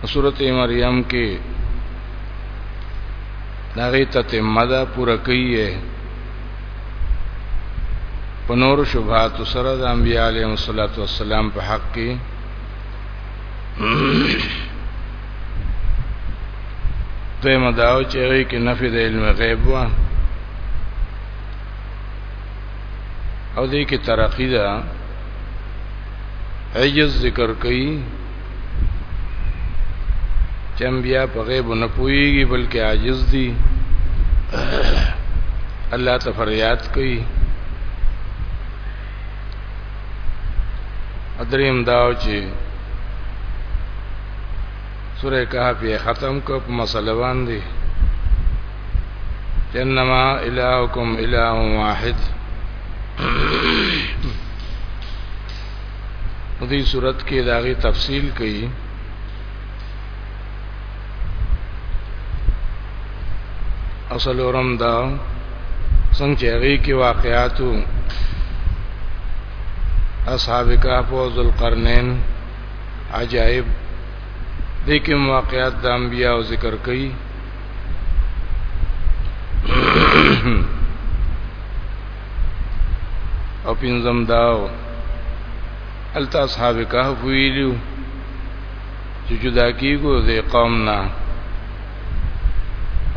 په سورته مریم کې دا غي تتمه ده پوره کوي په نور شبهات سره د انبیاء علیهم الصلاۃ والسلام په حق کې ته مداو چې هغه کې نفي د علم غیب و او دې کې ترقی ده عجز ذکر کوي چم بیا په غیب نه پويږي بلکې عاجز دي الله ته فریاد کوي ادریم داو چې سوره کهف یې ختم کو په مسله باندې جنما الهکم اله واحد په دې صورت کې داغي تفصیل کوي اصل اورم دا څنګه چې هغه کې واقعاتو اصحاب کهف او ذوالقرنین عجائب دې کې واقعات د انبیا او ذکر کوي او پنځم داو الته اصحاب کهف ویلو چې جدا کیږو د قوم نه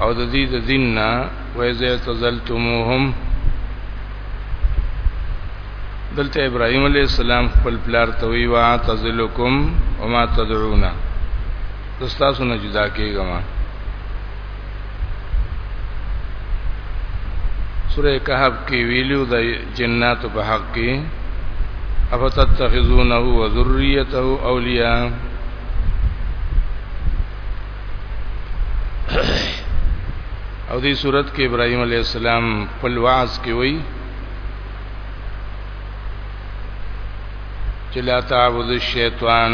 او د دې د دین نه وایزه تزلتموهم دلته ابراهيم عليه السلام خپل پلار ته وی وا تزلکم وما تدعون تاسو نه جدا کیږم سوره کهف کې ویلو د جنات په حق کې افتتخذونه وذريته اولیاء او دې صورت کې ابراهيم عليه السلام په لواز کې وایي چې لا تعبد الشیطان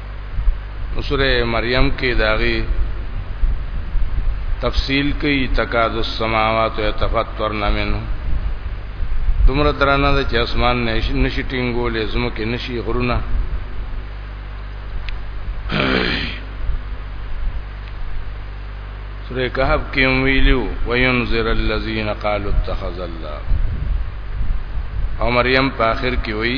نو سوره مریم کې داغي تفصیل کوي تکاد السماوات يتفطرن منه دومره درانه ده چې اسمان نشي ټینګولې زمکه نشي غرونه سوره کهف کې ویلو وینذر الذین قالوا اتخذ الله او مریم په اخر کې وی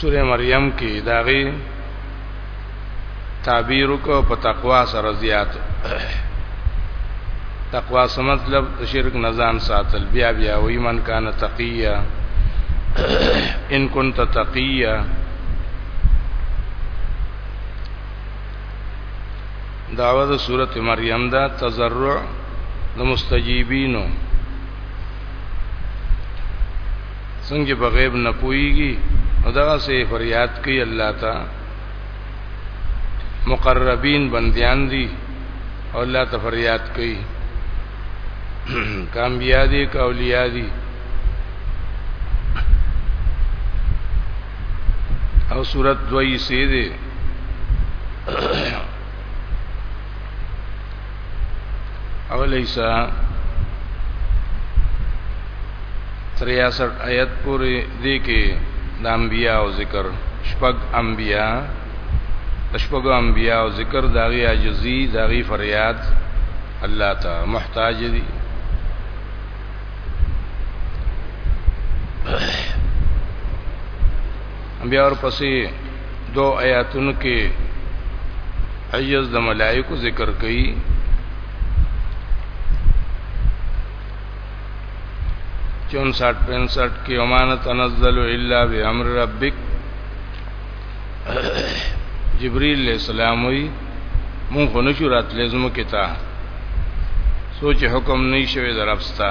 سوره مریم کې داغي تعبیر کو په تقوا سره زیات تقوا سم مطلب شرک نزان ساتل بیا بیا وی من کان تقیا ان كنت تقیا دعوه د سوره مریم دا تزرع د مستجیبینو څنګه په غیب نه پويږي نو دغه سه فریاد کوي الله ته مقربین بندیان دي او الله ته فریاد کوي کام بیا دي کاولیا دي او صورت دوی سي دي او لیسا 63 آیت پوری دی کې د انبیاء او ذکر شپږ انبیاء شپږ انبیاء او ذکر داغي عاجزی داغي فریاد الله ته محتاج دي بیا ورپسې دو آیاتونو کې عجز د ملائکو ذکر کړي چون ساٹھ پینسٹھ کی امان تنزل الا بامر ربک جبريل عليه السلام وي مونږ خو نشو راتلې زمو کې تا سوچ حکم نه شوي درپستا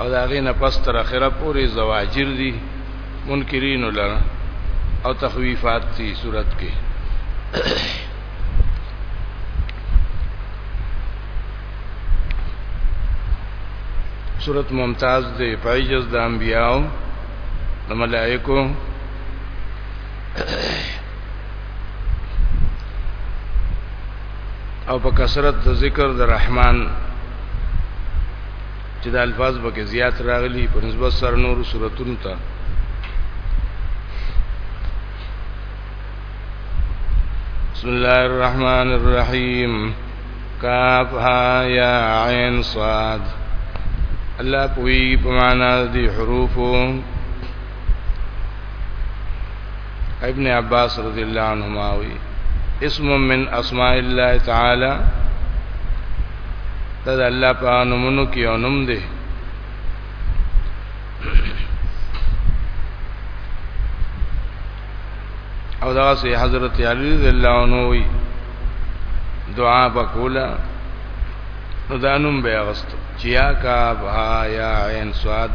او دا غي نه پس تر اخره پورې زواجر دي منکرین لره او تخویفات دي صورت کې صورت ممتاز دی پایجز د انبیاو د ملائکو او په کثرت د ذکر د رحمان چې د الفاظ به کې زیات راغلي په نسبت سره نور صورتونو ته بسم الله الرحمن الرحیم کاف ها یا عین صاد الله پوی په معنا دي حروفو ابن عباس رضی الله عنهما وی اسم من اسماء الله تعالی دا د الله په نومونو کې یو نوم دی او دا سي حضرت علي رضی الله عنه وی دعا وکولا نو دا نوم به اغست چیا کا بها یا عین سواد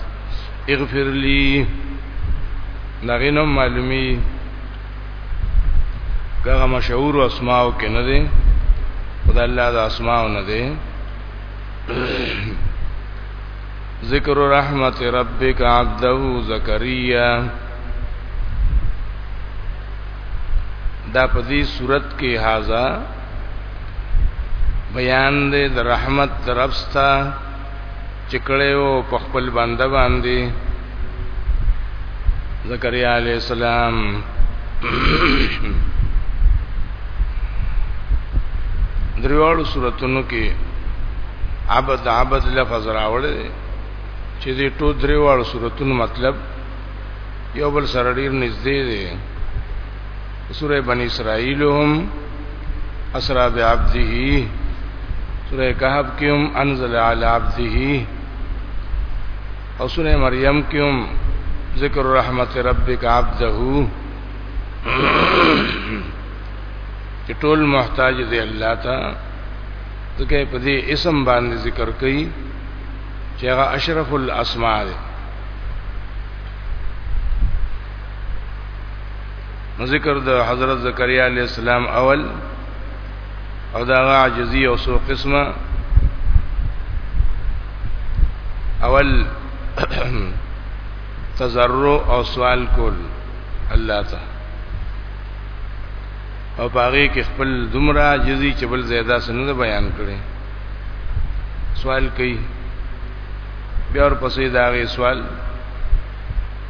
اغفر لی نغینم معلومی کغه مشهور اسماء کې نه دي خدای الله د اسماء نه دي ذکر رحمت ربک عبده زکریا دا په دې صورت کې هاذا بیان دې د رحمت ربستا چې کړی وو په خپل بنده باندې زکریا علی السلام دریوالو صورتونو کې عبد عبد لفظ راوړل چې دې ټو دریوالو صورتونو مطلب یو بل سره ډیر نږدې دی سوره بنی اسرائیل هم اسرا بعبده سوره کهف کې هم انزل علی عبده او سوره مریم کې هم ذکر رحمت ربک عبده چې ټول محتاج دی الله ته ځکه په دې اسم باندې ذکر کړي چې هغه اشرف الاسماء دی نو ذکر د حضرت زکریا علی السلام اول او دا عاجزی او سو قسمه اول تزرع او سوال کول الله ته او پاره کې خپل دمرا جزي چې بل زیاده سند بیان کړي سوال کوي بیا ور پسې دا غي سوال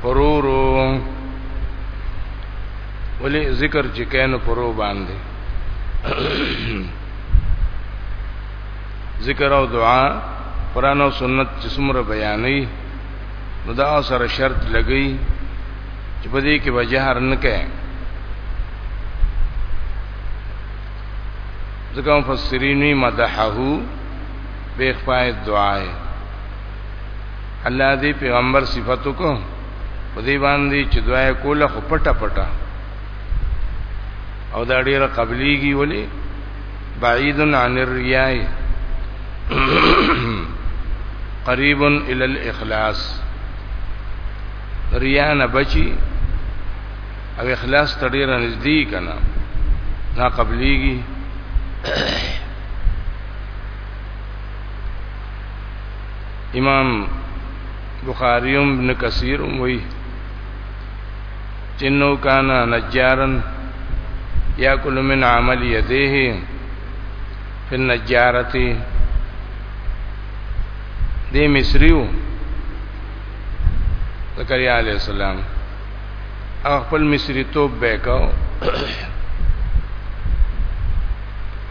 پرورو ولی ذکر چې کینو پرو باندې ذکر او دعا قران او سنت چې څومره بیانې نو دا سره شرط لګی چې په دې کې به جهر نه کړي ځکه مفسرین مدحه به خپای دعای الله دې پیغمبر صفاتو کو په دې باندې چې دعا کوله خو پټه پټه او دا ډیره قبليږي ولی بعید عن الرياء قریب الى الاخلاص ریا نه بچي او اخلاص ته ډیره نږدې کنا نا قبليږي امام بخاری هم ابن کثیر هم وی جنو کانا نجارن یاکل من عمل یدیه فی النجارتی دی مصریو زکریا علیہ السلام او خپل مصری توب بیکاو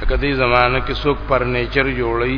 کدی زمانه کې څوک فرنیچر جوړی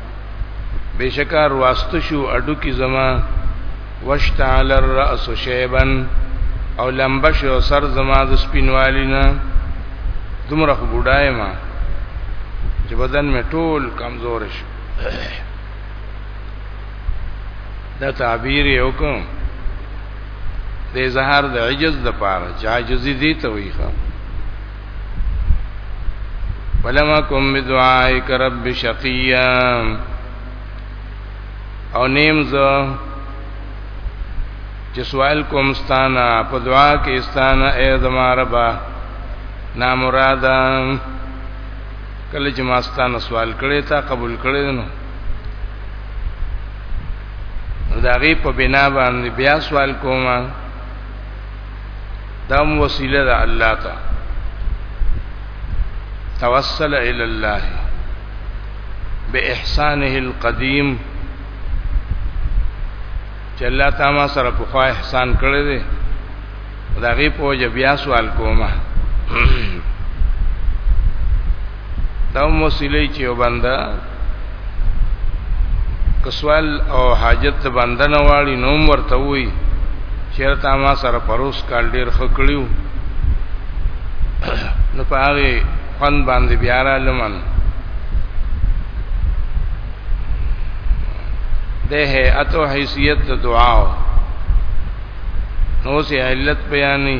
بشکار واسط شو اډو کی زما واشتعل الراس شیبا او لمبش او سر زما د سپینوالینا دومره خو بډای ما چې بدن می ټول کمزور شو دا تعبیر یو کوم د اظهار د عجز د پاره چې عاجزي دي ته وي ښه ولم اکم بدعائک رب شقیا او نیم زه چې سوال کوم ستانا په دعا کې ستانا اے زما ربا نامرادا کله چې ما ستانا سوال کړی تا قبول کړی نو دا غي په بنا باندې بیا سوال کومه دام وسیله د الله ته توسل الى الله باحسانه القديم چې الله تعالی سره په خوا احسان کړی دی دا غي په وجه بیا سوال کومه دا موسیلې چې یو بنده کسوال او حاجت ته بنده نه واړي نو ورته وي چیرته ما سره پروس کال ډیر خکړیو نو په هغه خوان باندې بیا را لمن ده ہے اتو حیثیت دعا نو سه علت بیانې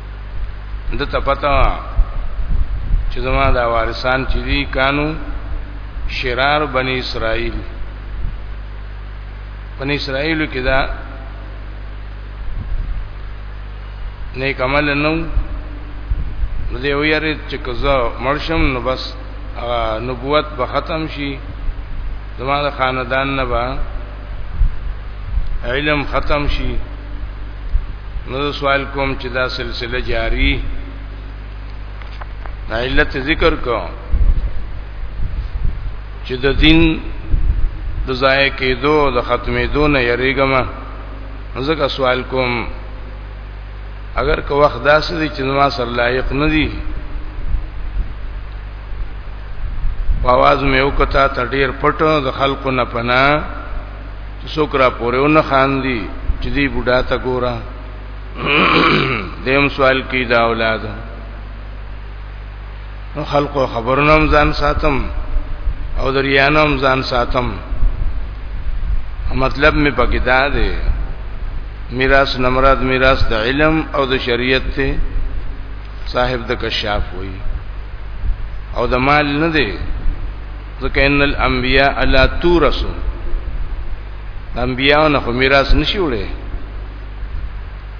د تپتا چې زما دا وارثان چې دي کانو شرار بنی اسرائیل بنی اسرائیل کې دا نیک عمل نو نو دی ویری چې کزا مرشم نو بس نبوت به ختم شي زما د خاندان نه به علم ختم شي نو سوال کوم چې دا سلسله جاری علت ذکر کو چې د دین د ضایع کېدو د ختمېدو نه یریګم ځکه سوال کوم اگر که وخت داسې دی چې ما سر لایق نه دی په आवाज مې وکتا ته ډیر پټ د خلکو نه پنا څوک را پورې ونه خاندي چې دی بوډا ته ګورا دیم سوال کی دا اولاد نو خلقو خبرونه هم ځان ساتم او دریانو هم ځان ساتم مطلب می پکې دا دی میراث نمراد میراث د علم او د شریعت ته صاحب د کشاف وای او د مال نه دی ځکه ان الانبیاء لا تورثو انبیاء نه میراث نشي وړي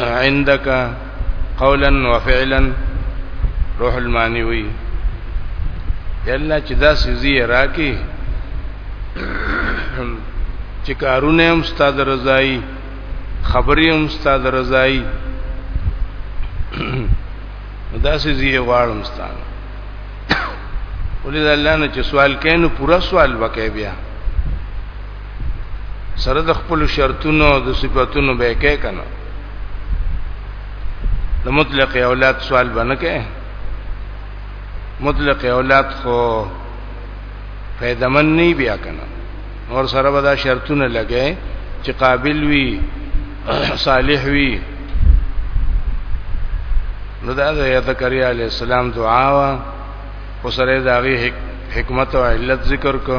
عندك قولا وفعلا روح المانی وی یلا چې دا سيزي راکې چې کارونه هم ستاد رضای خبرې هم ستاد رضای دا سيزي غواړم ستانه ولې الله نه چې سوال کین نو پورا سوال وکې بیا سره د خپل شرطونو د صفاتونو به کې کنه د مطلق اولاد سوال باندې کې مطلق اولاد خو فائدمن نه بیا کنه نور سره به دا شرطونه لګي چې قابل وي صالح وي نو دا د زکریا علی السلام دعا وا او سره دا غي حکمت او علت ذکر کو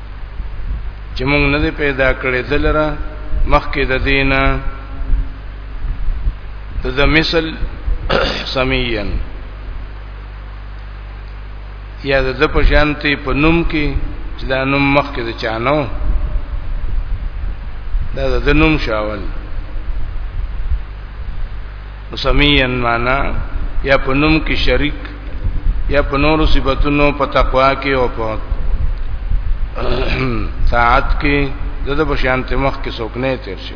چې موږ نه دی پیدا کړی دلره مخکې د دینه د د مثل سمیان یا د د پشانتی په نوم کې چې دا نوم مخکې د چانو دا د نوم شاول مسمیان معنا یا په نوم کې شریک یا په نورو صفاتونو په تقوا کې او په طاعت کې دغه په شان ته مخ کې څوک نه تیر شي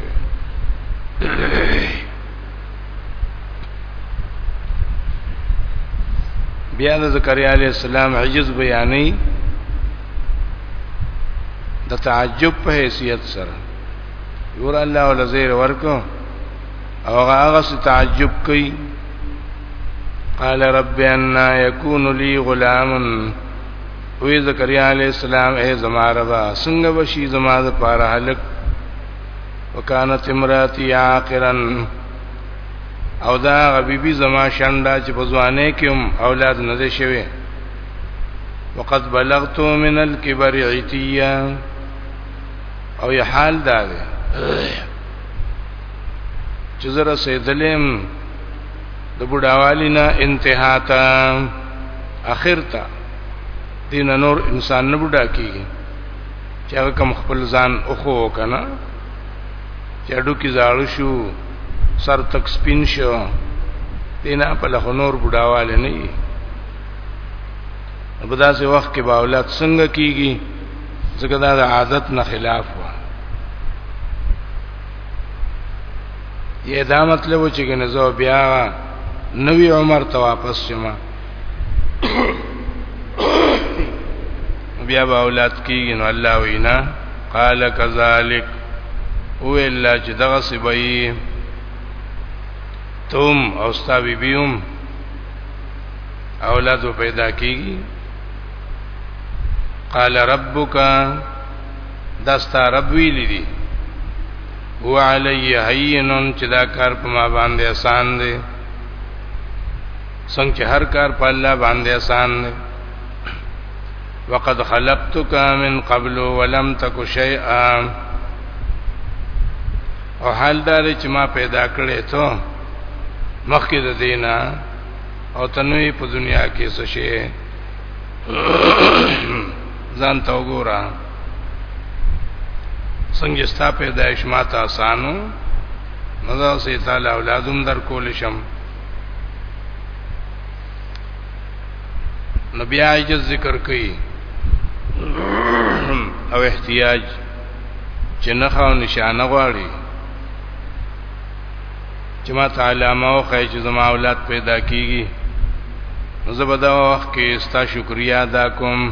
بیا د زکریا علی السلام عجز بیانې د تعجب په حیثیت سره ور الله ولزیر ورکو او هغه څه تعجب کوي قال رب ان يكون لي غلام وی زکریا علی السلام اے زما ربا څنګه وشي زما د پاره هلک وکانت امراتی عاقرا او دا غبیبی زما شاندا چې په ځوانه کې هم اولاد نه دي شوی وقد بلغت من الكبر عتیا او یحال دا ده چې زره سیدلم د بډاوالی نه انتها ته اخر ته دین نور انسان نه بډا کیږي چې هغه کم خپل ځان اوخو کنه چې اډو کې زاړو شو سر تک سپین شو دین په له نور بډاواله نه وي په داسې وخت کې با اولاد څنګه کیږي ځکه دا د عادت نه خلاف و یې دا مطلب چې کنه زه بیا نوی عمر ته واپس شم بیا به اولاد کیږي نو الله وینا قال كذلك او الا چې دغه سبي تم او ستا بیبیوم اولاد پیدا کیږي قال ربک دا ستا رب ویلی دی هو علی هینن چې دا کار په ما باندې آسان دی څنګه هر کار په الله باندې آسان دی وقد خلقتك من قبل ولم تك شيئا او حال دار چې ما پیدا کړې ته مخکې د دینا او تنوی په دنیا کې څه شي ځان تا وګوره څنګه ستا پیدایش ما ته آسانو نظر سي تعالی اولادم در کول شم نبی عاج ذکر کوي او احتیاج چې نه خاو نشانه غواړي چې ما تعالی ما او خی چې زما اولاد پیدا کیږي نو زبدا وخت کې ستا شکریا ادا کوم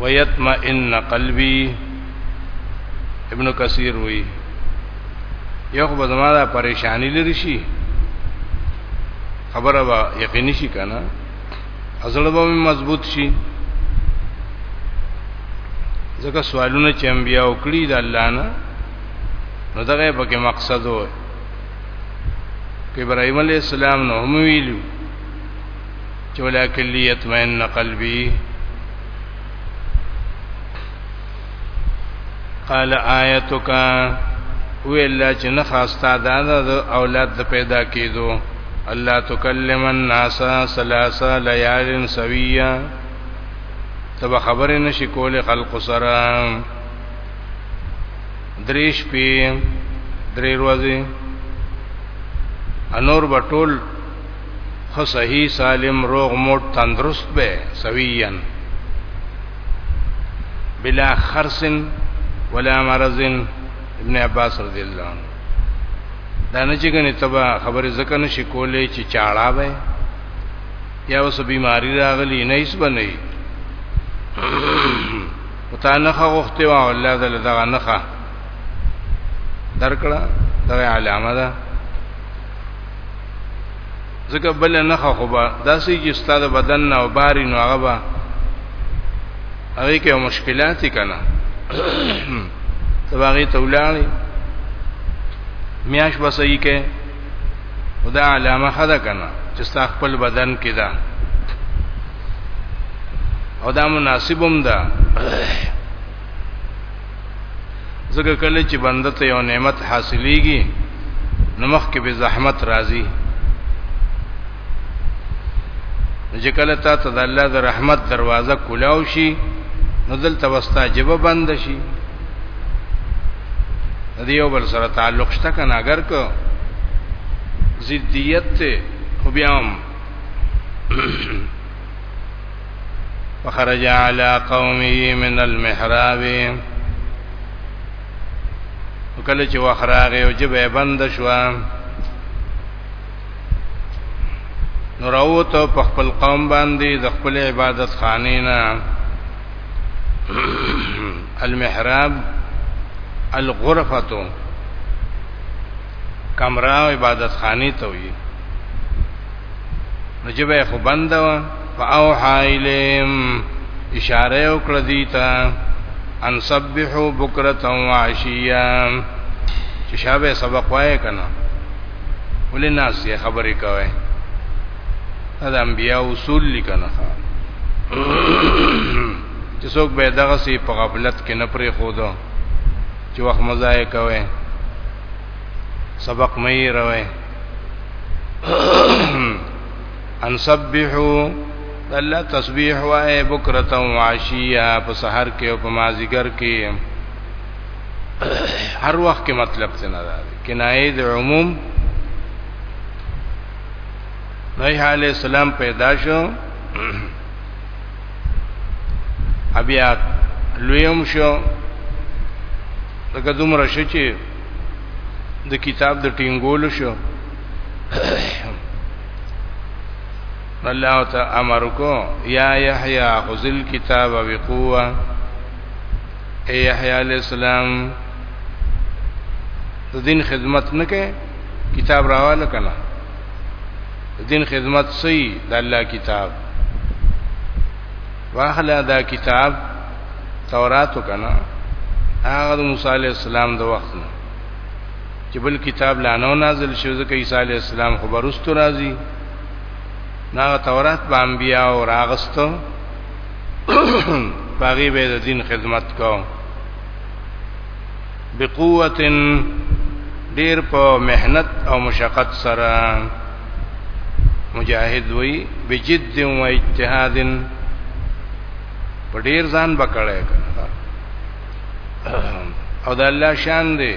ويطمئن قلبي ابن کثیر وی یو خو زما دا پریشانی لري شي خبره وا یقیني شي کنه ازل به مضبوط شي ځکه سوالونه چې انبیا وکړي د الله نه نو دغه پکې مقصد و ابراهيم عليه السلام نو هم ویلو چې ولکن ليطمئن قلبي قال آیتک ویل چې نه خاصتا دا د اولاد د پیدا کیدو الله تکلم الناس ثلاثه ليال سويه تب خبر نشي کول خلق سره دریش پی درې ورځې انور بټول خو صحیح سالم روغ موټ تندرست به سویین بلا خرس ولا مرض ابن عباس رضی الله عنه دا نه چې کنه تبا خبرې زکه نشي کولې چې چاړه به یا اوس بیماری راغلی نه هیڅ بنئ وتا نخه غوخته وا الله دل دغه نخه درکړه دغه علامه ده ځکه بل نه خو به داسې چې ستاسو بدن نه او باري نو هغه به هغه کې مشکلات کنا تباغي تولاړي میاش به صحیح کې خدا علامه خدا کنا چې ستا خپل بدن کې ده او دا مناسبم ده ځکه کله چې بنده ته یو نعمت حاصلېږي نو مخ کې به زحمت راځي چې کله تا ته د الله د رحمت دروازه کولاو شي نو دلته وستا جبه بند شي د یو بل سره تعلق شته کنه اگر کو ضدیت ته خو بیا هم وخرج على قومه من المحراب وکله چې وخراغه او جبه بند شو نو راوت په خپل قوم باندې د خپل عبادت خانه نه المحراب الغرفه کمره عبادت خانه ته وي نو جبه خو بند و فاوحا الیم اشاره وکړه دیتا ان سبحو بکرتا و عشیا چې شابه سبق وای کنه ولې ناس یې خبرې کوي دا انبیا اصول لیکنه چې څوک به دغه سی په غفلت کې نه پرې خو دو چې وخت مزای کوي سبق مې روي ان سبحو الله تسبیح وای بکرتا و عشیا په سحر کې او په مازیګر کې هر وخت کې مطلب څه نه ده کنایه د عموم نوح علیہ السلام پیدا شو بیا لویم شو دغه دومره شچې د کتاب د ټینګول شو الله تعالی امر کو یا یحیی خذ الكتاب بقوه اے یحیی علیہ السلام د دین خدمت نه کې کتاب راواله کنا د دین خدمت سي د الله کتاب واخلا دا کتاب توراتو کنه هغه موسی علی السلام د وخت نه چې بل کتاب لا نو نازل شو ځکه عیسی علی السلام خو برستو راځي نا تورات په انبیا او راغستو پاغي به د دین خدمت کو بقوتن ډیر په مهنت او مشقت سره مجاهد وی بجد و اجتهاد په ډیر ځان بکړې او د الله شان دی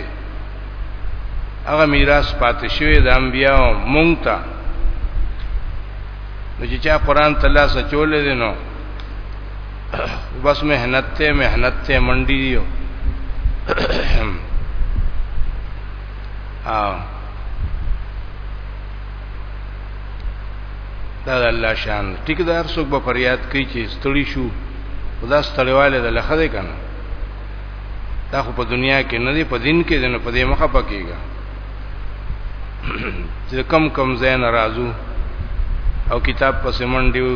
هغه میراث پاتې شوی د انبیانو مونږ ته نو چې چا قران تعالی سچولې دي نو بس مهنت ته مهنت ته منډي دیو او دا د الله شان ټیک دار څوک به فریاد کوي چې ستړي شو خدا ستړیواله د لخه دی کنه دا خو په دنیا کې نه دی په دین کې نه په دې مخه پکېږي چې کم کم زین راځو او کتاب په سیمن دیو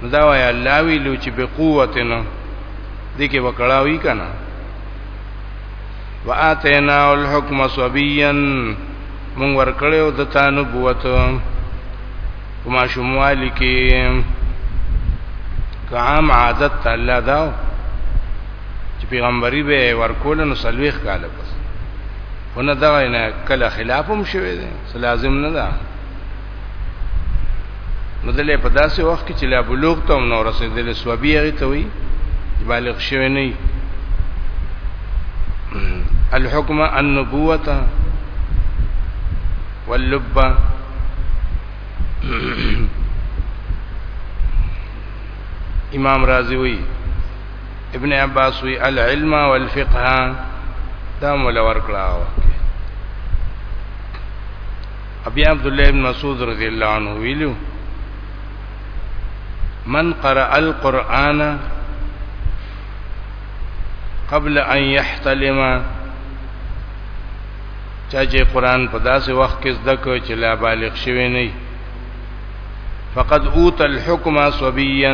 نو دا وای الله ویلو چې به قوت نه دې کې وکړاوي کنه واتینا الحکم صبیا مونږ ورکړو د تا نبوت په ماشوموالي کې کام عادت الله دا چې پیغمبري به ورکول نو سلويخ کاله پس خو نه دا نه کله خلافم شوی دی لازم نه ده نو دلې په داسې وخت کې چې لا بلوغ ته هم نو رسیدلې سوبي هغه ته وي بالغ شوی نه الحكم النبوه واللب امام رازی وی ابن عباس وی العلم والفقه دا مولا ورکړه ابي عبد الله بن مسعود رضی الله عنه ویلو من قرأ القرآن قبل ان يحتلم چا چې قران په داسې وخت کې زده کو چې لا بالغ شوی نه فقد اوت الحكم صبيا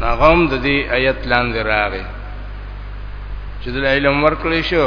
نغم د دې آیت لاندې راغی چې د علم ورکړې شو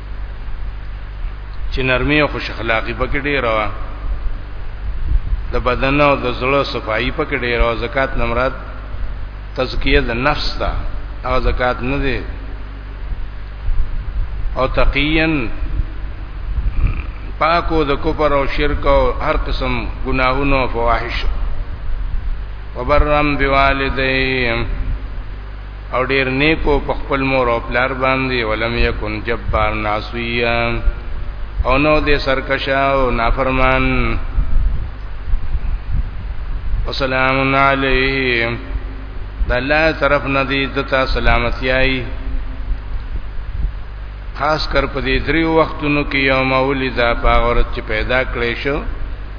چې نرمي او خوش اخلاقی پکې ډیر و د بدن او د زړه صفائی پکې ډیر او زکات نه مراد تزکیه د نفس ده او زکات نه دی او تقین پاکو د کفر او شرک او هر قسم ګناهونو او فواحش وبرم بوالدیم او ډیر نیکو په خپل مور او پلار باندې ولم یکن جبار ناسویا او نو دې سرکشا او نافرمان وسلام علیه د الله طرف ندی دتا سلامتی ای خاص کر په دې دریو وختونو کې یوم ولدا پاغورت چې پیدا کړې شو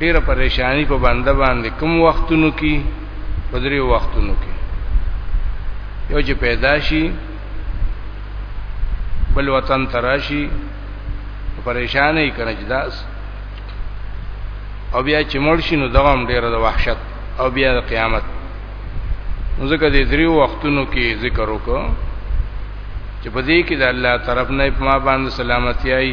ډیره پریشانی په بنده باندې کوم وختونو کې په درې وختونو کې یو چې پیدا شي بل وطن تراشي پریشانې کړي چې داس او بیا چې مړ شي نو دغه هم ډیره د وحشت او بیا د قیامت ځکه دې درې وختونو کې ذکر وکړو چې په دې کې د الله طرف نه په ما باندې سلامتی آئی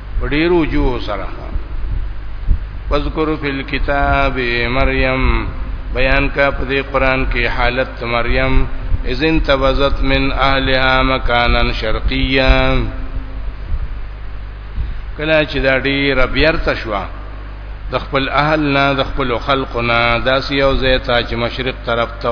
په ډیرو وجوه سره واذکر فی الكتاب مریم بیان کا په دې قران کې حالت مریم اذن تبذت من اهلها مکانا شرقیا کله چې دا ډیر بیرته شو د خپل اهل نه د خپل خلق نه داسې یو ځای ته چې مشرق طرف ته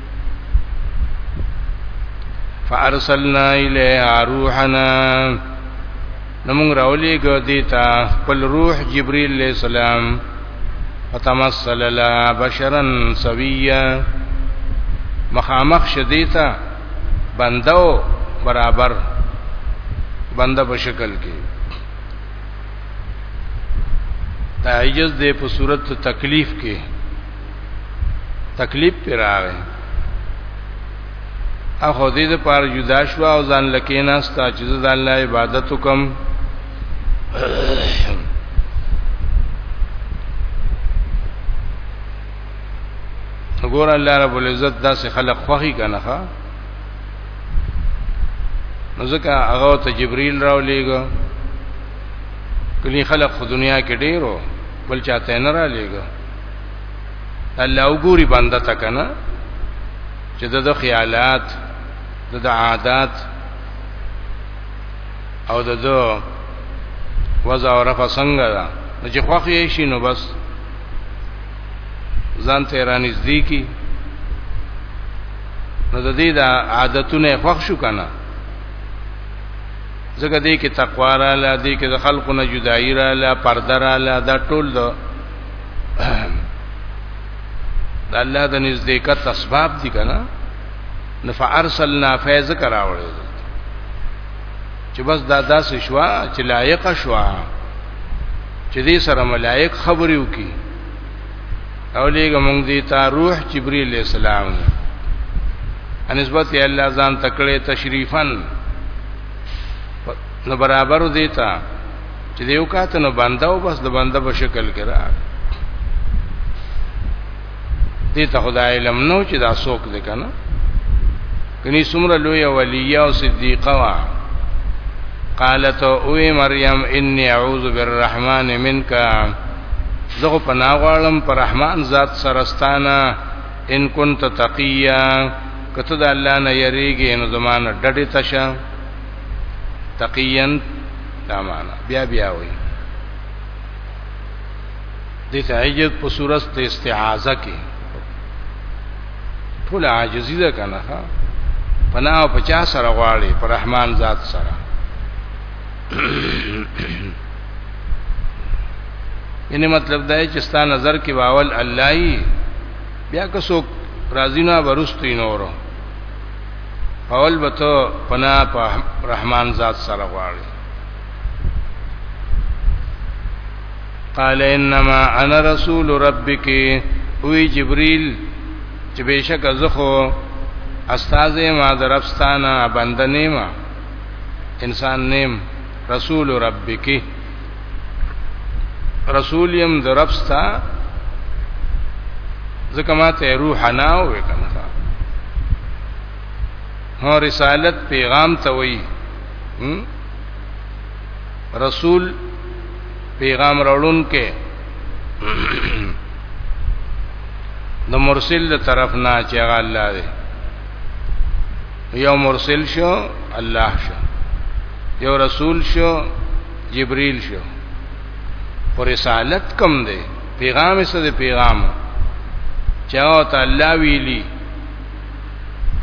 فارسلنا الیها روحنا نمون راولی گو دیتا خپل روح جبرئیل علیہ السلام فتمثل لها بشرا سویا مخامخ شدیتا بندو برابر بنده په شکل کې تعجز دې په صورت تکلیف کې تکلیف پر راغی اخو دې د پاره جدا شو او ځان لکې ناستا چې ځان له عبادت وکم ګور الله رب العزت داسې خلق خوخي کنه ښا نو ځکه هغه ته جبريل راو لېګو کلی خلق خو دنیا کې ډیرو بل چاته نه را لېګو الله وګوري بنده تا کنه چې د خیالات د عادت او د وضع او رفع څنګه ده نو چې خوخ یې شي نو بس ځان ته راني زدي کی نو د دې د عادتونه خوښ شو کنه ځکه دې کې تقوا را لا دې کې د خلقو نه جدایي را لا پرده را لا دا ټول د د الله د نزدېکت اسباب دي کنه نفارسلنا فیض کراوړل چې بس دا داسې شوا چې لایق شوا چې دې سره ملائک خبرې وکي او لېګه مونږ دې ته روح جبرئیل علیہ السلام انسبت الله ځان تکړه تشریفن نو برابر دیتا چې دیو کاته نو بنده او بس د بنده په شکل کې را دې ته خدای علم نو چې دا څوک دی کنه کني سمره لوی ولیه او صدیقه وا قالت او مریم انی اعوذ بالرحمن منک زغه پناغوالم پر رحمان ذات سرستانه ان كنت تقيا کته د الله نه یریږي نو زمانه ډډه تشه تقیین دا معنا بیا بیا وي د تعجب په صورت د استعاذہ کې ټول عاجزی ده کنه ها پنا او پچا سره غواړي پر رحمان ذات سره یعنی مطلب دا چې ستا نظر کې باول الله بیا که څوک راضی نه ورستینورو اول به ته پنا په رحمان ذات سره غواړي قال انما انا رسول ربک وی جبريل چې بشک زخو استاد ما درفستانه بندنه ما انسان نیم رسول ربک رسول يم دربستا ځکه ما ته روح نه وې کنه هو رسالت پیغام ته وې رسول پیغام راوړون کې د مرسل طرف نه چې هغه الله دی یو مرسل شو الله شو یو رسول شو جبريل شو پر رسالت کم دی پیغام یې څه پیغام چاو ته الله ویلی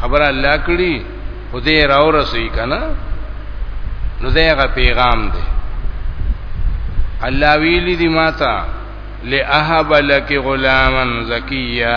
خبر الله کړي خدای راو رسي کنه نو دغه پیغام دی الله ویلی دی ماتا لأهب لك غلاما زکیہ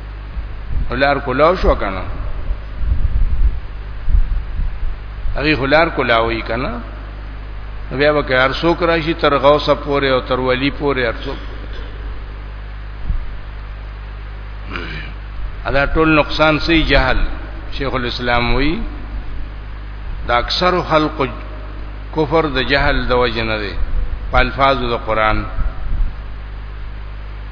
هلار کولاو شو کنه هغه هلار کولاوي کنه بیا به هر څوک راشي تر غوث پورې او تر ولی پورې هر څوک ادا ټول نقصان سي جهل شیخ الاسلام وی دا اکثر خلق کفر د جهل د وجنه دي په الفاظو د قران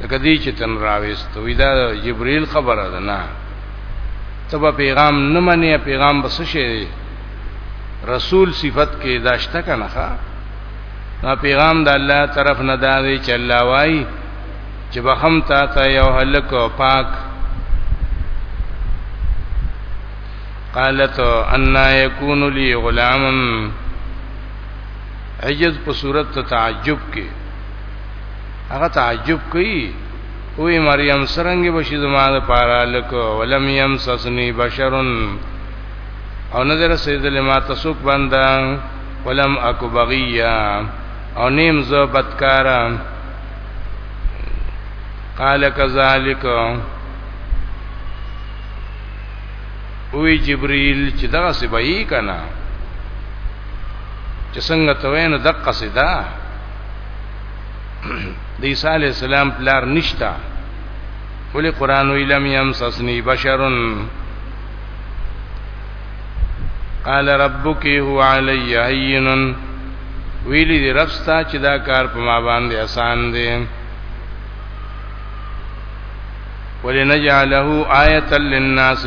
لکه دی چې تن راويست وی دا جبريل خبره ده نه تبا پیغام نه منی پیغام بس شي رسول صفت کې داشته کنه ښا دا پیغام د الله طرف نه دا وی چې الله وای چې بخم تا ته یو هلک او پاک قالت ان يكون لي غلام عجز په صورت تعجب کې هغه تعجب کوي وی مریم سرنګ بشي زما د پاره لکه ولم يم سسني بشرن او نظر سید لما تسوک بندا ولم اکو بغیا او نیم زو بدکارا قال کذالک وی جبريل چې دغه سی به یې کنا چې څنګه توینو دقه سیدا د عیسی علی السلام پلار نشتا ولې قران وی لم يمسسني بشرن قال ربك هو علي هين ویلی دی ربستا چې دا کار په ما باندې آسان دی ولنجعله آیه للناس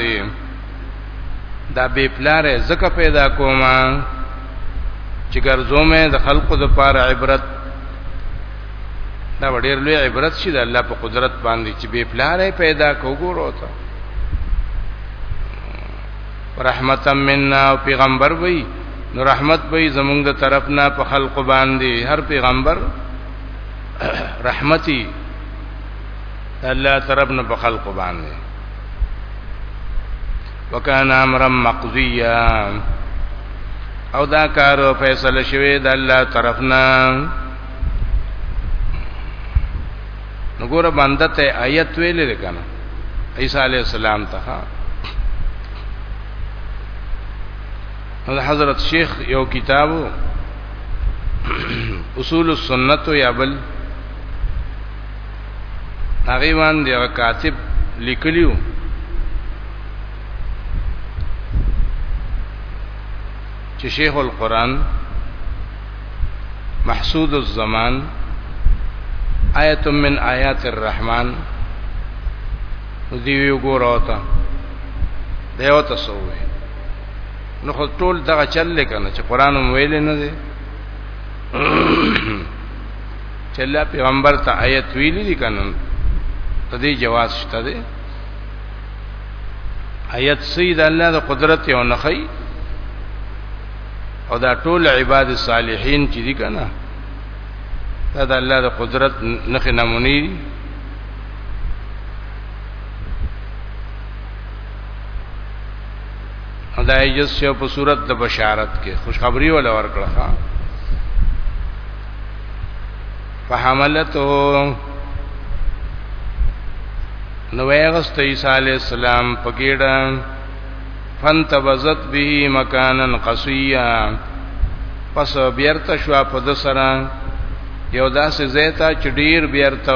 دا بے پلار زکه پیدا کوما چې ګرځومه د خلقو د پاره عبرت دا ډېر لوی عبرت شي د الله په قدرت باندې چې بے پلارې پیدا کوګورو ته رحمتا منا او پیغمبر وی نو رحمت به زمونږ د طرف نه په خلق باندې هر پیغمبر رحمتي الله طرف نه په خلق باندې وکان امر مقضیا او دا کار فیصله شوی د الله طرفنا نګور باندې ته آیت ویلې کنه عیسی علی السلام ته حضرت شیخ یو کتابو اصول السنت یا بل هغه باندې کاتب لیکلیو چې شیخ القرآن محسود الزمان آیت من آیات الرحمن دی ویو ګور اوتا دیو تاسو وی نو خو ټول دغه چل کنه چې قران هم ویل نه دی چې الله پیغمبر ته آیت ویلي دي کنه ته دې جواز شته دي آیت سید الله د قدرت یو نخی او دا ټول عباد صالحین چې دي کنه دا د الله د قدرت نخې نمونې دي دا عجز شو په صورت د بشارت کې خوشخبری ولا ورکړه فحملته نو ویغست عیسی علی السلام پکېډه فانتبذت به مکانا قصیا پس بیرته شو په د سره یو داسې زیتا چې ډیر بیرته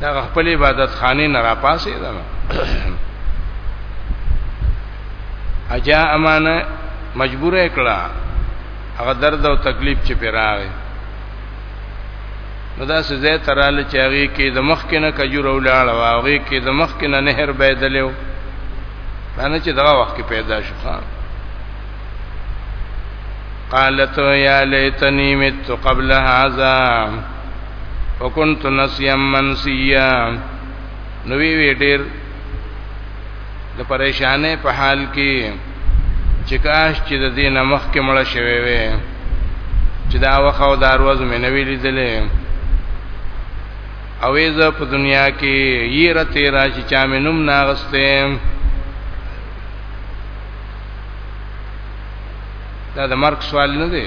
دا خپل عبادت خانه نه را پاسې ده اجا امانه مجبور کړه هغه درد او تکلیف چې پیراوي نو دا سزا تراله چاغي کې د مخ کې نه کجور ولاړ واغې کې د مخ کې نه نهر بيدلو باندې چې دا وخت کې پیدا شو قالت يا ليتني مت قبل هذا وکنت نسيا منسيا نو وی وی ډیر د پریشانې په حال کې چې کاش چې د دین مخ کې مړ شوی وي چې دا وخت او دروز مې نه ویلې دلې او زه په دنیا کې یې رته راشي چا مې نوم ناغسته دا د مرګ سوال نه دی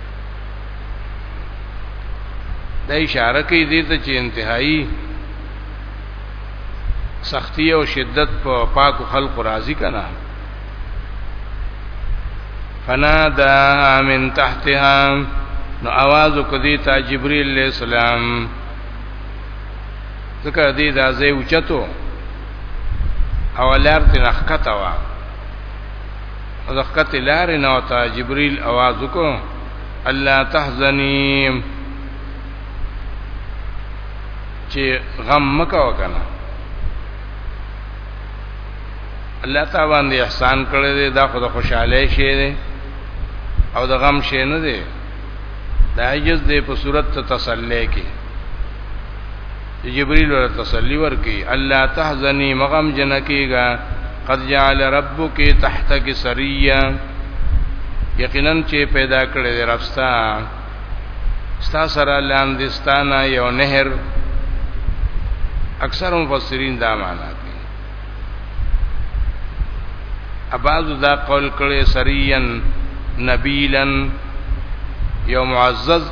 دا اشاره کوي دې ته چې انتهایی سختی او شدت په پاکو خلق راضی کنا فنادا من تحتها نو आवाज وکړي تا جبريل عليه السلام ځکه دې دا زه اوچتو او لار ته نخکته وا او د خط لارې نه او ته جبريل आवाज وکړو الله تحزنیم چې غم مکو کنه الله تعالی باندې احسان کړی دی دا خو د خوشحالۍ شی دی او د غم شی نه دی دا عجز دی په صورت ته تسلی کې چې جبريل ور تسلی ورکي الله تحزني مغم جنکیګا قد جعل ربک تحتک سریا یقینا چې پیدا کړی دی ربستا ستا سره لاندستانه یو نهر اکثر مفسرین دا معنا کوي اباظ دا قول کړي سریان نبیلن یو معزز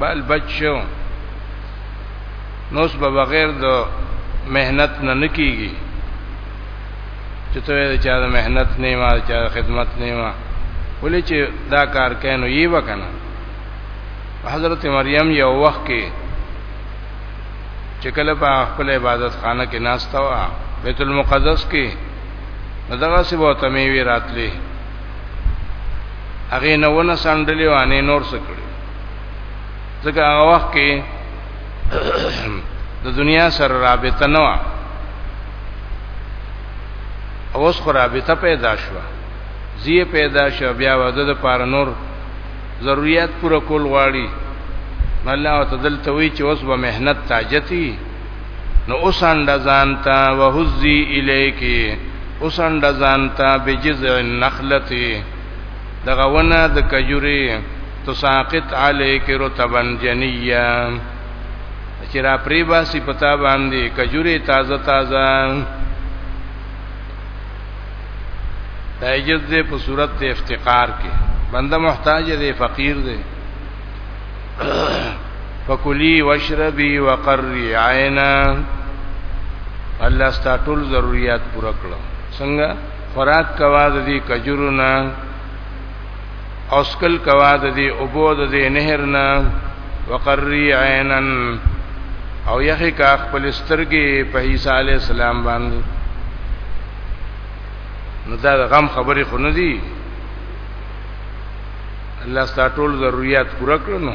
بل بچو نوس به بغیر د مهنت نه نکیږي چې ته د چا د مهنت نه ما د چا د خدمت نه ما ولې چې دا کار کینو یی وکنه حضرت مریم یو وخت کې چې کله په خپل عبادت خانه کې ناشته و بیت المقدس کې دغه سی وو تمیوی راتلې هغه نو ونه سندلې وانه نور سکړي ځکه هغه وخت کې د دنیا سره رابطه نه و اوس خو رابطه پیدا شو زی پیدا شو بیا وده د پار نور ضرورت پوره کول غواړي الله تعالی ته وی چې اوس به مهنت تاجتی نو اوس اند ځانتا وهزي الیکی اوس اند ځانتا بجزع النخلتی دغه ونه د کجوري تساقط علیک رطبا جنیا چې را پری باسی پتا باندې کجوري تازه تازه دایجز دې په صورت د افتقار کې بنده محتاج دی فقیر دی فکلی واشربی وقری عینا الله ستاسو ټول ضرورت پوره کړو څنګه خوراک کوا د دې کجورو نه او سکل کوا د دې اوبو د دې نهر نه وقری عینن او یخی کا خپل سترګې په عیسی علی السلام باندې نو دا غم خبرې خو نه دي الله ستاسو ټول ضرورت پوره کړو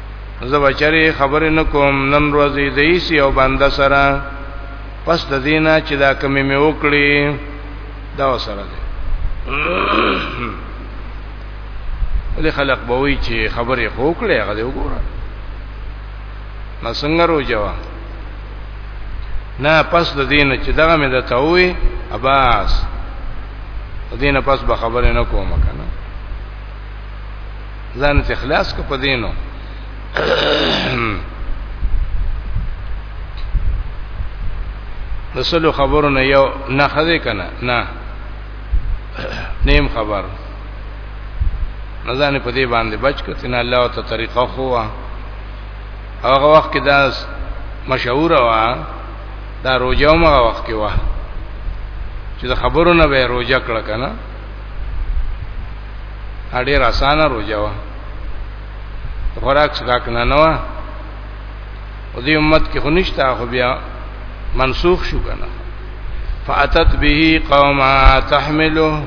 زه بچری خبر نه کوم نن ورځې د ایسی او بنده سره پس د دینه چې دا کمی می وکړي دا سره دی ولې خلق به وی چې خبرې خو کړې هغه دی وګوره نو څنګه رو جواب نه پس د دین چې دغه مې د توي اباس د دین پس به خبرې نه کوم کنه ځان ته خلاص کو پدینو رسول خبرو نه یو نه خدای کنه نه نیم خبر نزان په دې باندې بچ کته نه الله ته طریقه خو هغه وخت کې دا مشهور وا دا روزه ما وخت کې وا چې خبرو نه به روزه کړ کنه اړې راسانه روزه وا خوراک څکاک نه نه وا او دې امت کې خنشتا خو بیا منسوخ شو کنه فاتت به قوما تحمله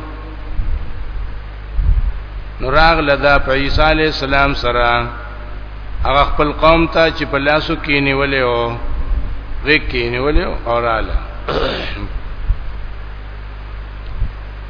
نوراغ لدا په عیسی علی السلام سره هغه خپل قوم ته چې په لاسو کې نیولې او غیږ کې نیولې اوراله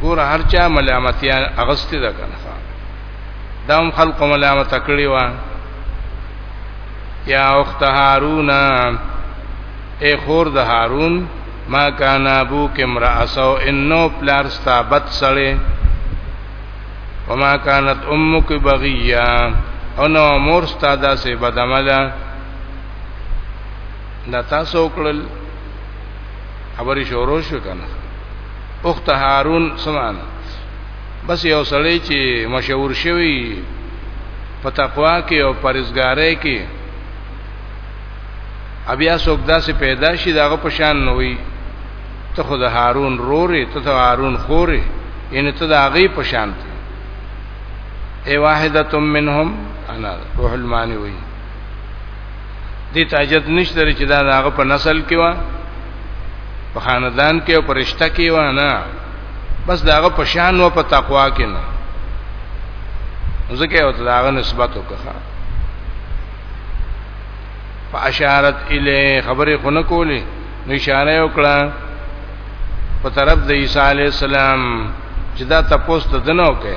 ګور هر چا ملامتیا اغستی ده کنه دا هم خلق ملامت کړی و یا اخت هارون اے خور د هارون ما کان ابو کمرا اسو انو پلار ستا بد سړی وما كانت امك بغيا او نو مور ستا داسې بدعمله دا تاسو کړل خبرې شروع شو کنه اخت هارون سمانه بس یو سړی چې مشهور شوی په تقوا کې او پرزګارۍ کې بیا څوک داسې پیدا شي داغه پشان نه وي ته خود هارون رورې ته ته هارون خورې ان ته داغه پشان ته ای واحده منهم انا روح المانی وی دې تاجت نشته چې دا هغه په نسل کې و په خاندان کې او پرشتہ کې و نه بس دا هغه په شان و په تقوا کې نه ځکه او ته هغه نسبت وکړه فاشارت الی خبره خونه کولی نو اشاره وکړه په طرف د عیسی علی السلام چې دا تاسو ته دنو کې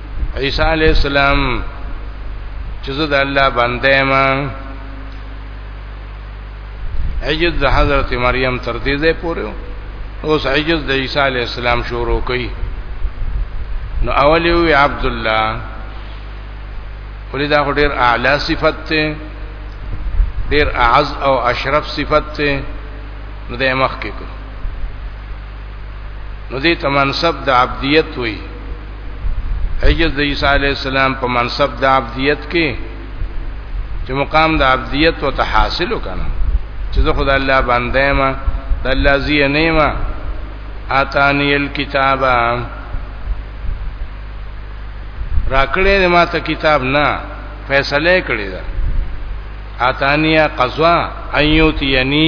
عیسی علی السلام چې زه د الله باندې ما عجز د حضرت مریم تر دې ځای پورې اوس عجز د عیسی علی السلام شروع کړي نو اول یو عبد الله ولدا ډیر اعلی صفت ته ډیر اعز او اشرف صفت ته نو د مخ کې کو نو دې تمنصب د عبدیت وی ایجز د عیسی علی السلام په منصب د عبدیت کې چې مقام د عبدیت او تحاصل وکنه چې زه خدای الله باندې ما د الله زی نه ما اتانی الكتاب راکړې ما ته کتاب نه فیصله کړې ده اتانیا قضا ایوتی یعنی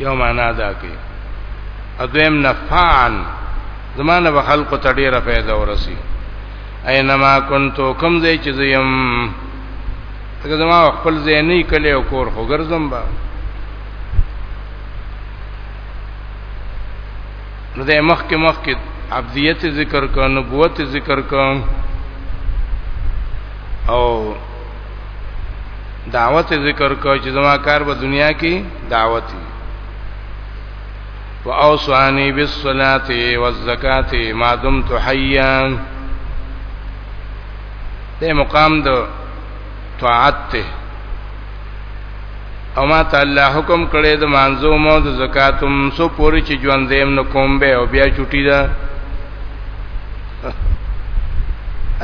یو معنا دا کې اذم نفعن زمانه به خلق ته ډیره پیدا ورسی اينما كنت کوم ځای چې زم څنګه زما خپل ځای نه کله او کور خو ګرځم با نو د مخ کې مخ کې عبدیت ذکر کو نبوت ذکر کو او دعوت ذکر کو چې زما کار په دنیا کې دعوت دی واوصانی بالصلاه والزکات ما دمت حیا دې مقام د طاعت ته او ما ته الله حکم کړی د مانزو مو د زکاتم سو پوری چې ژوند دیم نو کوم به او بیا چټی ده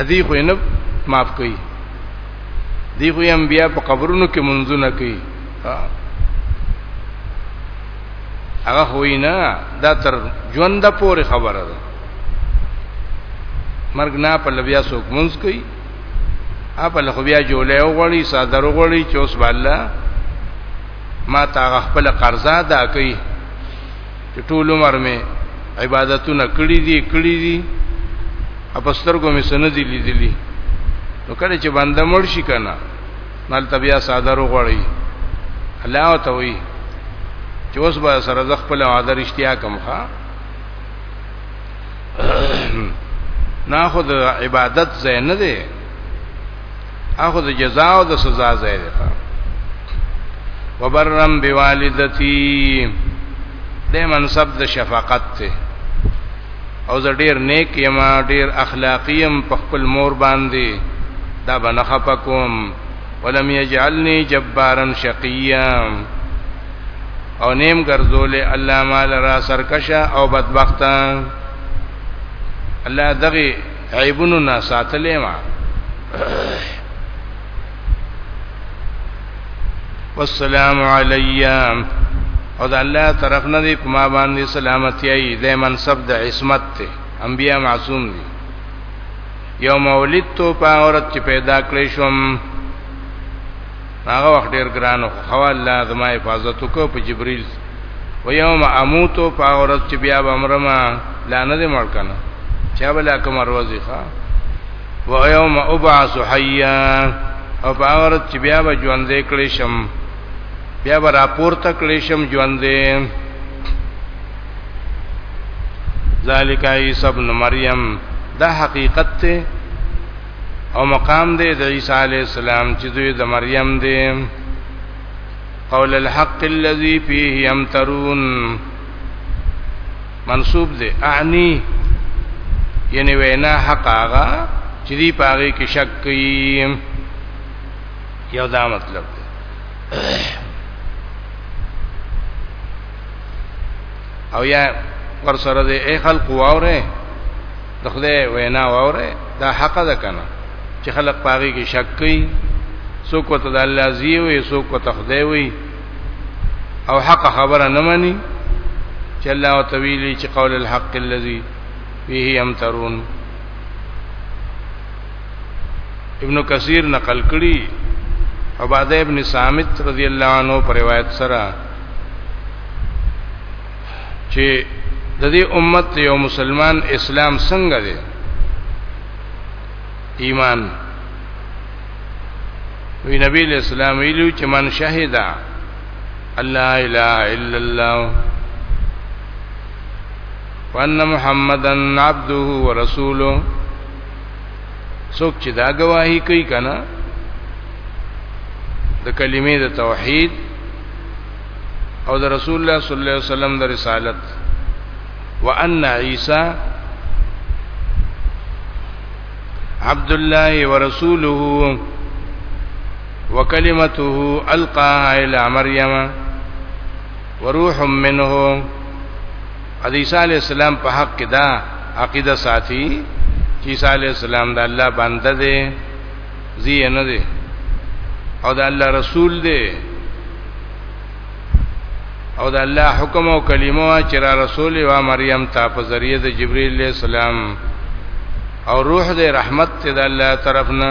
ادي خو نه معاف کوي دی خو هم بیا په قبرونو کې منځونه کوي هغه خو نه دا تر ژوند پورې خبره ده مرګ نه په لبیا سو منځ کوي خپل خو بیا جولې وغړي صدر وغړي چې اوس بالا ما تا خپل قرضا ادا کړي چې ټول عمر می عبادتونه کړې دي کړې دي اپسترګو می سن دي لیدلې نو کله چې بنده مړ شي کنه نل تبیا صدر وغړي الله ته وی چې اوس به سره زخ په لاره رښتیا کم ښا نه خو د عبادت ځای نه دی اخو د جزا او د سزا ځای دی وبرم بوالدتی د منصب د شفقت ته او زه ډیر نیک یم ډیر اخلاقی یم په خپل مور باندې دا بنخ پکوم ولم يجعلني جبارا شقيا او نیم ګرځولې الله مال را سرکشه او بدبختا الله دغه عیبونو نه ساتلې ما والسلام علیا او د الله طرف نه دی په ما باندې سلامتی ای د منصب د عصمت ته انبیا معصوم دي یو مولید تو په عورت چې پیدا کړی شوم هغه وخت ډیر ګرانو خو الله زما حفاظت وکړ په جبرئیل و یوم اموت په عورت چې بیا به امرما لا نه دې مړ کنه چا بلا کوم روزي ښا و یوم ابعث حیا او په عورت چې بیا به ژوندې کړی شم بیا به راپورته کړی شم ژوندې ذالک عیسی ابن مریم دا حقیقت ته او مقام دی د عیسی علی السلام چې دوی د مریم دی قول الحق الذي فيه يمترون منصوب دی اعنی یعنی وینا حق هغه چې دی پاره کې شک کوي یو دا مطلب دی او یا ور سره دې اے خلق واوره د خدای وینا واوره دا حق ده کنه چې خلق پاغي کې شک کوي څوک ته د الله زی وي څوک ته خدای وي او حق خبره نه مني چې الله او طويلي چې قول الحق الذي فيه يمترون ابن کثیر نقل کړي عباده ابن صامت رضی الله عنه پر روایت سره چې د دې امت یو مسلمان اسلام څنګه دی ایمان وی نبی اسلام ویلو چې من شهدا الله الا الا الله وان محمدن عبده ورسوله څوک چې دا گواهی کوي کنه د کلمې د توحید او د رسول الله صلی الله علیه وسلم د رسالت وان عیسی عبد الله ورسوله وكلمته القاها الى مريم وروح منه د عیسی علی السلام په حق کې دا عقیده ساتي چې عیسی علی السلام د الله بنده دی زی نه دی او د الله رسول دی او د الله حکم او کلمه چې را رسول و مریم ته په ذریعه د جبرئیل علیہ السلام او روح د رحمت ته د الله طرفنا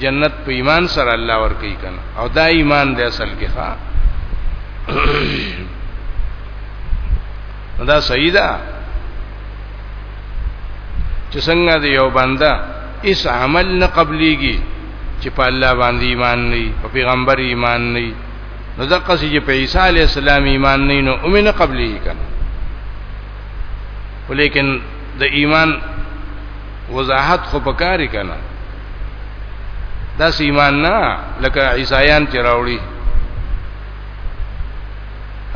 جنت په ایمان سره الله ور کوي کنه او دا ایمان دی اصل کې ښا دا صحیح ده چې څنګه دی یو بنده اس عمل نه قبليږي چې په الله باندې ایمان نه په پیغمبر ایمان نه نو ځکه چې په عیسی علی السلام ایمان نه نو اومه نه قبليږي کنه ولیکن د ایمان وضاحت خو پکاري کنه دا ایمان نه لکه عیسایان چې راوړي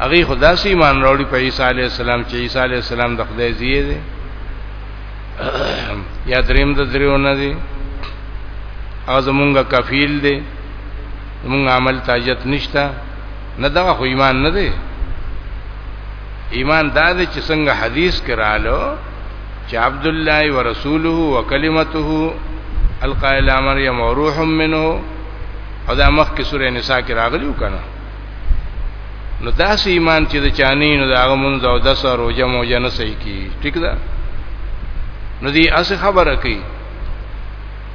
هغه خدا سي ایمان راوړي په عیسی علی السلام چې عیسی علی السلام د خدای زیه دی یا دریم د دریونه دی او زمونږه کفیل دی زمونږ عمل تاجت نشتا نه دا خو ایمان نه دی ایمان دا دی چې څنګه حدیث کرالو چې عبد الله ورسوله وکلمته القائل مریم وروح منه او دا مخ کې سورې نساء کې راغلی وکنه نو داسې ایمان چې د چانین او د هغه مونږ او د سر او جمع او جن صحیح کی ٹھیک ده نو دی اس خبره کوي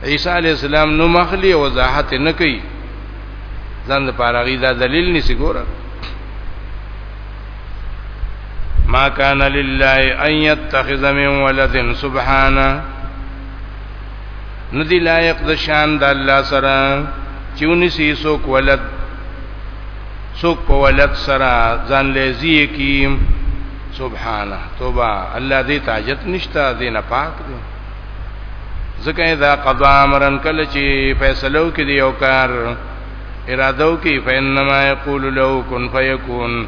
عیسی علی السلام نو مخلی او وضاحت نه کوي ځان لپاره غي دا دلیل نسی ګوره ما كان لله ان يتخذ من ولد سبحانه ندی لایق د شان د الله سره چونی سی سوک ولد سوک په ولد سره ځان لذي کی سبحانه توبه الله دې تاجت نشتا دې نه پاک دې ځکه دا قضا امرن کله چې فیصلو کې دی او کار اراده وکي فینما یقول له کن فیکون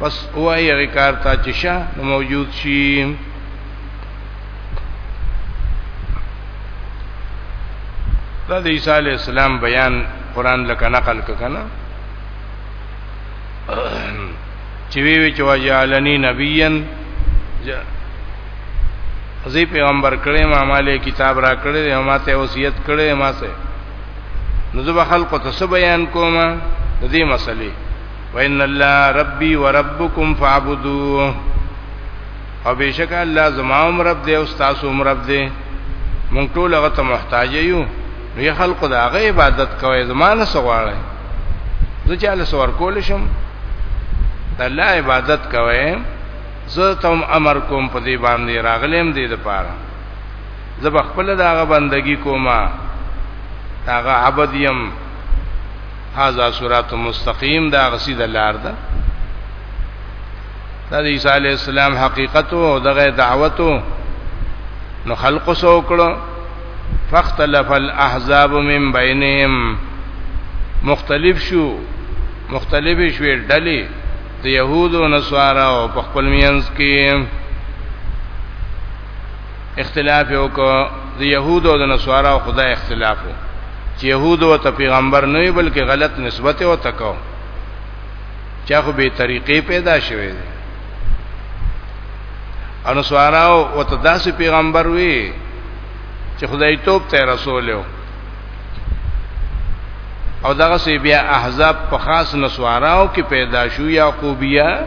پس وای هغه کار ته چې شه موجود شي دا د عیسی علی السلام بیان قران لکه نقل ککنه چې وی وی چې واجعلنی نبیا زی پیغمبر کړي ما مالې کتاب را کړي ما ته وصیت کړي ما سره نو زه به خلکو ته څه بیان کوم د دې مسلې وان الله ربي وربكم فاعبدوه او بشک الله زما هم رب دی او تاسو هم رب دی مونږ ټول هغه ته محتاج یو نو یې خلکو دا غي عبادت کوي زما نه سواړي زه چې له سوار کول شم د الله عبادت کوي زه تم امر کوم په دې باندې راغلم دې د پاره زب خپل دا غ بندگی کوما دا غ عبد يم هاذا صراط مستقيم دا غسی د لار ده دا عیسی علی السلام حقیقت او دغه دعوت نو خلق سو کړو فاختلف الاحزاب من بینهم مختلف شو مختلف شوې ډلې د يهودو نصارا او په خپل مینځ کې اختلاف یو کو د يهودو او د نصارا او خدای اختلافو چې يهودو ته پیغمبر نه وي بلکې غلط نسبت او تکاو چا خو به طریقې پیدا شوه دي ان نصارا او ته داسې پیغمبر وي چې خدای توپ ته رسول یو او دغه سی بیا احزاب په خاص نسواراو کې پیدا شو یعقوبیه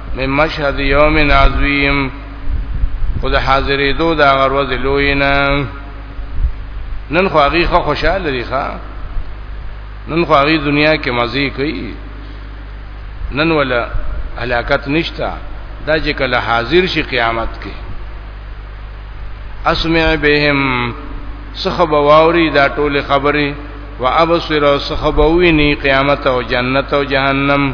من مشهد یوم عظیم خو د حاضرې دو دا غروز لوی نه نن خو هغه خو خوشاله دي ښا نن خو هغه دنیا کې مزي کوي نن ولا علاقت نشتا دا چې کله حاضر شي قیامت کې اسمع بهم سخب واوري دا ټول خبري وابصر سخب ویني قیامت او جنت او جهنم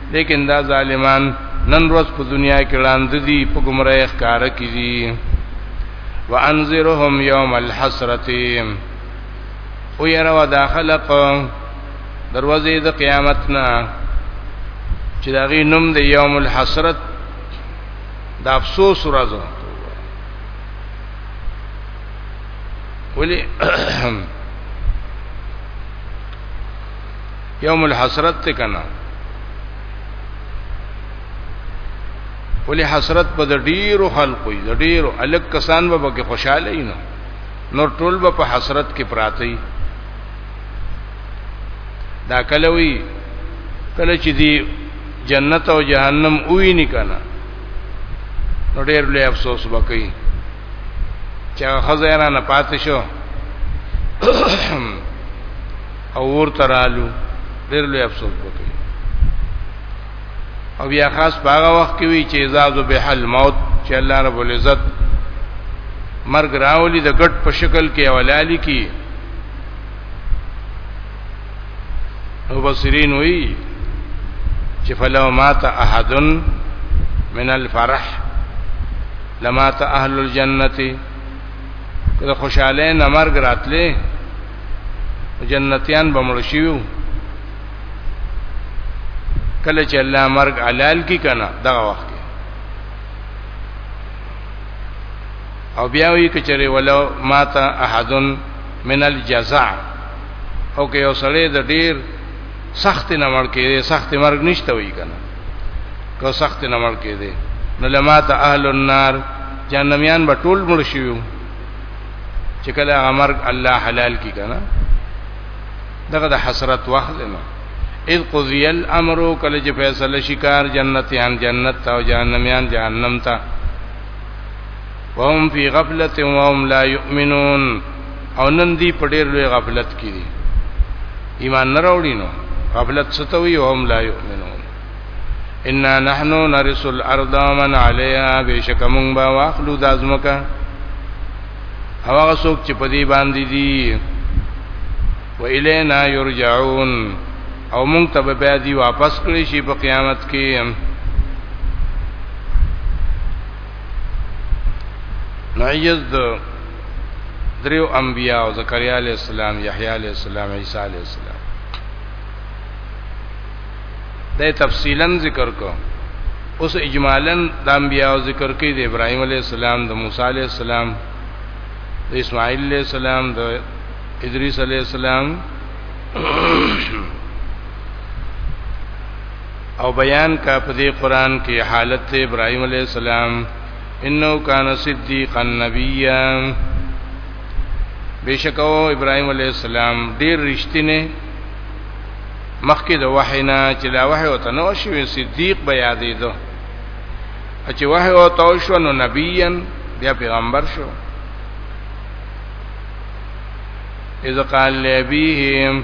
لیکن دا ظالمان نن ورځ په دنیا کې لاندې دي په گمراهی ښکارا کیږي وانذرهم یوم الحسرتی او یرا ودا خلق دروازې د قیامت نه چې دا غي نوم د یوم الحسرت د افسوس ورځ ولی یوم الحسرت ته کنه ولی حسرت په د ډیرو خلکو د ډیرو الک کسان به پکې خوشاله وي نو نور ټول به په حسرت کې پراته وي دا کله وی کله چې دی جنت او جهنم وی نه کنه نو ډیر لوی افسوس وکړي چې خزینا نه پاتې شو او ور ترالو ډېر لوی افسوس وکړي او بیا خاص باغه وخت کې وی چې عزاز به حل موت چې الله رب العزت مرګ راولي د ګټ په شکل کې اولالي کې او بصرین وی چې فلو مات احد من الفرح لما ته اهل الجنه کله خوشاله نه مرګ راتلې جنتیان به مړ شيو کله چې الله مرګ حلال کی کنه دا وخت او بیا وی کچره ولو ماتا احدن من الجزاء او که یو سړی د ډیر سخت نه مړ کېږي سخت مرګ نشته وی کنه کو سخت نه مړ کېږي نو لمات اهل النار جهنميان به ټول مړ شي چې کله هغه مرګ الله حلال کی کنه دغه د حسرت وخت نه اذ قضی الامر کله چې فیصله شي کار جنتیان جنت او جهنميان جهنم ته وهم فی غفلت وهم لا یؤمنون او نن دی په ډیر لوی غفلت کې دي ایمان نه راوړي نو غفلت ستوي او هم لا یؤمنون ان نحنو نرث الارض من عليها بشک مونږ به واخلو د ازمکه او هغه څوک چې په دې باندې دي و الینا یرجعون او مونږ ته به بیا دی واپس کړی شي په قیامت کې نعیز د دریو انبیاء او زکریا علی السلام یحیی علی السلام عیسی علی السلام دا تفصیلا ذکر کو اوس اجمالا د انبیاء ذکر کوي د ابراهیم علی السلام د موسی علی السلام د اسماعیل علی السلام د ادریس علی السلام او بیان کا په دې قران کې حالت ابراهيم عليه السلام انه کان صدیقا نبیا بشکو ابراهيم عليه السلام ډیر رښتینه مخکې د وحینا چې لا وحی او تنو شوی صدیق بیا دی دو چې وحی او تو شو نو نبیین بیا پیغمبر شو اذا قال لابیهم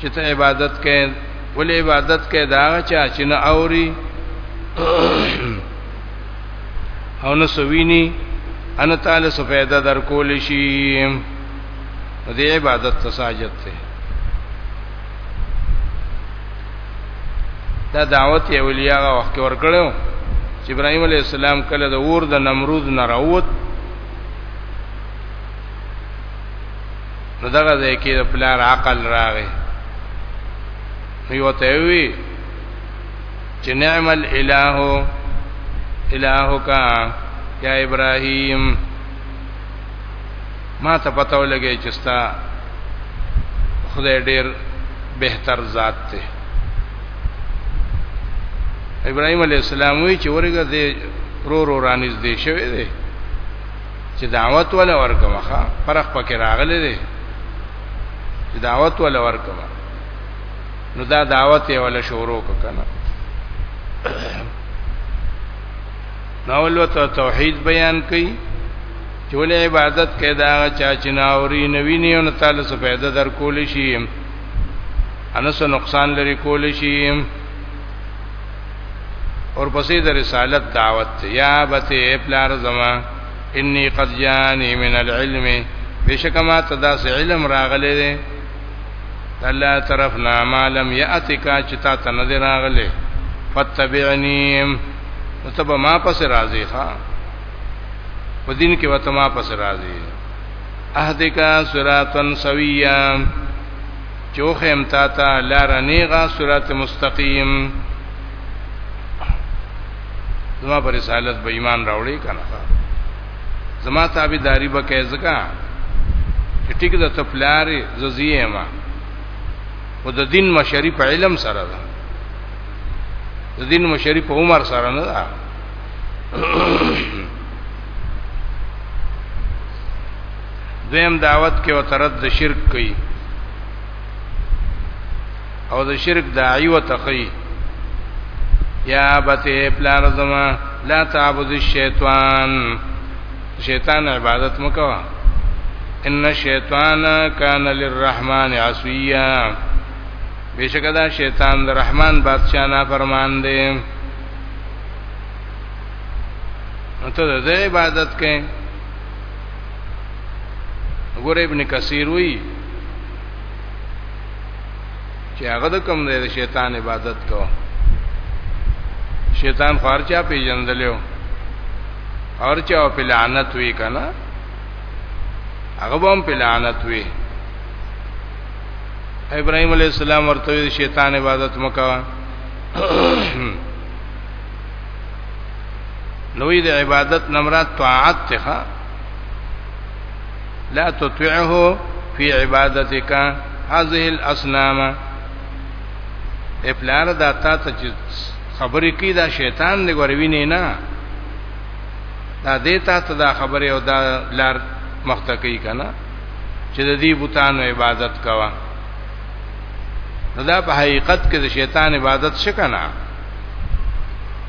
چې ته عبادت کې ولې عبادت کې دا چا چې نه اوري او نه سویني ان تعالی سو پیدا در کول شي دې عبادت تساجت ته دا دعوت یې ولیا وخت ورکړو چې ابراهيم عليه السلام کله د اور د نمرود نه راووت نو دغه ځای کې د پلار عقل راغی یو ته وی چې نعم الاله الهک یا ابراهیم ما ته پته ولګی چې ستا خدای ډیر بهتر ذات دی ابراهيم عليه السلام وی چې ورګه دې رو رو رانیز دې شوی دی چې دعوت ولا ورکوه ښا فرق پکې راغلی دی چې دعوت ولا ورکوه نو دا دعوت یې ولا شروع وکنه نو ولوته توحید بیان کړي چې ولې عبادت کې دا چا چې ناوري نوی نه او تعالی څخه پیدا در کول شي انس نقصان لري کول شي اور پسې د رسالت دعوت یا بته پلار زما انی قد جانی من العلم بشکما تدا سے علم راغله دې الله طرف نا مالم یاتکا چتا ته نه راغله فتبعنی متبه ما پس راضی ښا په دین کې وته ما پس راضی اهدکا صراطن سویا چې اوخه امتا تا لار نیغه صراط مستقیم زما پر رسالت به ایمان راوړی کنه زما تابعداري به کوي ځکه چې ټیک د تپلارې ززیه ما او د دین مشری په علم سره ده د دین مشری په عمر سره نه ده دویم دعوت کې او ترد د شرک کوي او د شرک داعی و تقی یا ابته پلار زما لا تعبد الشیطان شیطان عبادت مکوا ان الشیطان کان للرحمن عصیا بشکره دا شیطان د رحمان بادشاہ نه فرمان دی ته د عبادت کې ګور ابن کثیر وی چې هغه د کوم دی شیطان عبادت کو شیطان خارچا پیجندلو اور چا په لعنت وی کنه هغه هم په لعنت وی ابراهيم عليه السلام ورته شیطان عبادت مکوا نوې د عبادت نمرات طاعت ته لا تطعه فی عبادتک هذه الاصنام افلار دا تا ته خبرې کوي دا شیطان دی غوروي نه نه دا دې تا ته دا خبره او دا لار مخته کوي کنه چې د دې بوتانو عبادت کوا نو دا په حقیقت کې د شیطان عبادت شکنه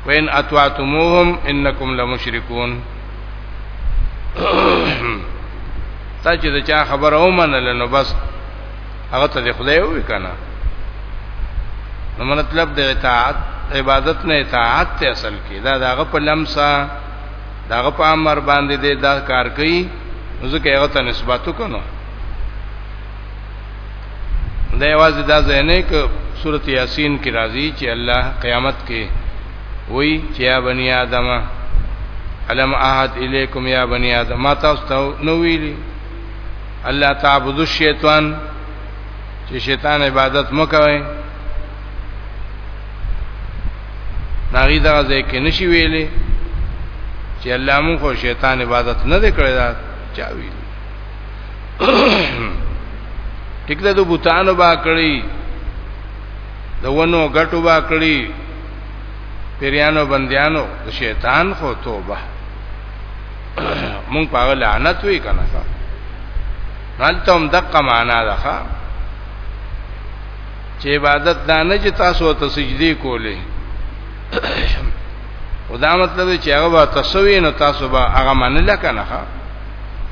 وین اتواتموهم انکم لمشرکون تا چې دا چا خبره ومنل نو بس هغه ته خدای وې کنه نو مطلب د اطاعت عبادت نه اطاعت ته اصل کې دا داغه په لمسا داغه په امر باندې دا کار کوي ځکه هغه ته نسبت وکړو دا یواز دا زینه ک سورۃ یاسین کی راضی چې الله قیامت کې وای چې یا بنی آدم علم احد الیکم یا بنی آدم ما تاسو ته نو ویلی الله تعبد الشیطان چې شیطان عبادت مکوئ ناغي دا ځکه نشي ویلې چې الله مون خو شیطان عبادت نه کړی دا چا ویل ټیک ده د بوتانو با کړی د ونو غټو با کړی پیرانو بندیانو د شیطان خو توبه مونږ په لعنت وی کنه کا نالتم دقه معنا ده ښا چې عبادت دا نه چې تاسو ته سجدي کولې خدا مطلب چې هغه تاسو وینو تاسو به هغه منل کنه ښا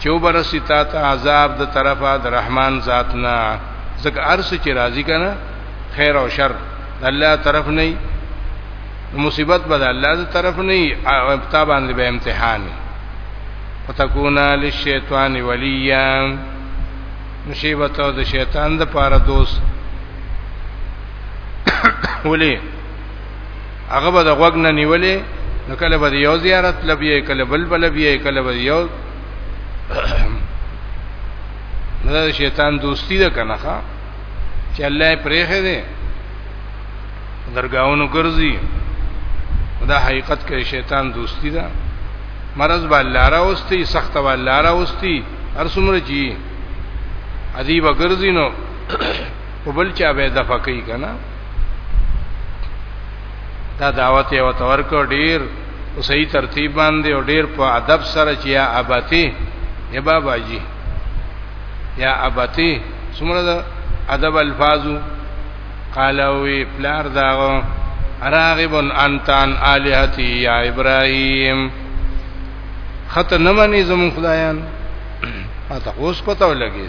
چې وبرسي تا ته عذاب د طرفه د رحمان ذات نه ځکه ارس چې راضی کنه خیر او شر الله طرف نه مصیبت به الله د طرف نه او پتا باندې به امتحان وتكونا للشیطان ولیا مصیبت او د شیطان د پاره دوست ولې هغه به د غوګ نه نیولې نو کله به یو زیارت لبیه کله بل بل لبیه کله به یو دا شیطان دوستی ده کنه ښا چې الله پرېخه دې درگاہونو ګرځي دا حقیقت کې شیطان دوستی ده مرض به الله را اوستي سخت به الله را اوستي هر څومره چی ادیب ګرځي نو په بل چا به دفقې کنه دا دعوت یې وتور کو ډیر او صحیح ترتیب باندې او ډیر په ادب سره چې یا اباتی یا بابا جی یا اباتی څومره د ادب الفاظو قال وی پلار داغو راغب انتان الہتی یا ابراهیم خط نه منی زمون خدایان ما ته اوس پته ولګی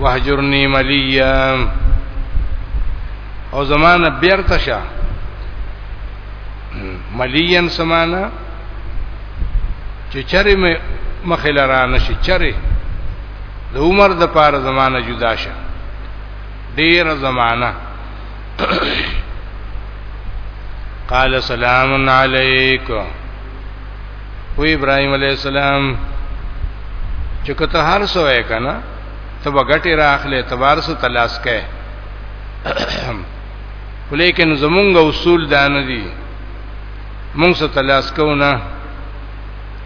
وهجرنی ملیا او زمانہ بیرته شه ملین سمانه چې چرې مخې لرا نشي چرې د عمر د پاره زمانہ جدا شه ډیر زمانہ قال سلام علیکم وی ابراهيم عليه السلام چې کته هر څه وای کنه ته بغټي راخله تبار سو تلاش کې ولیکن زمونږ اصول دان دي مونږ سو تلاش کو نه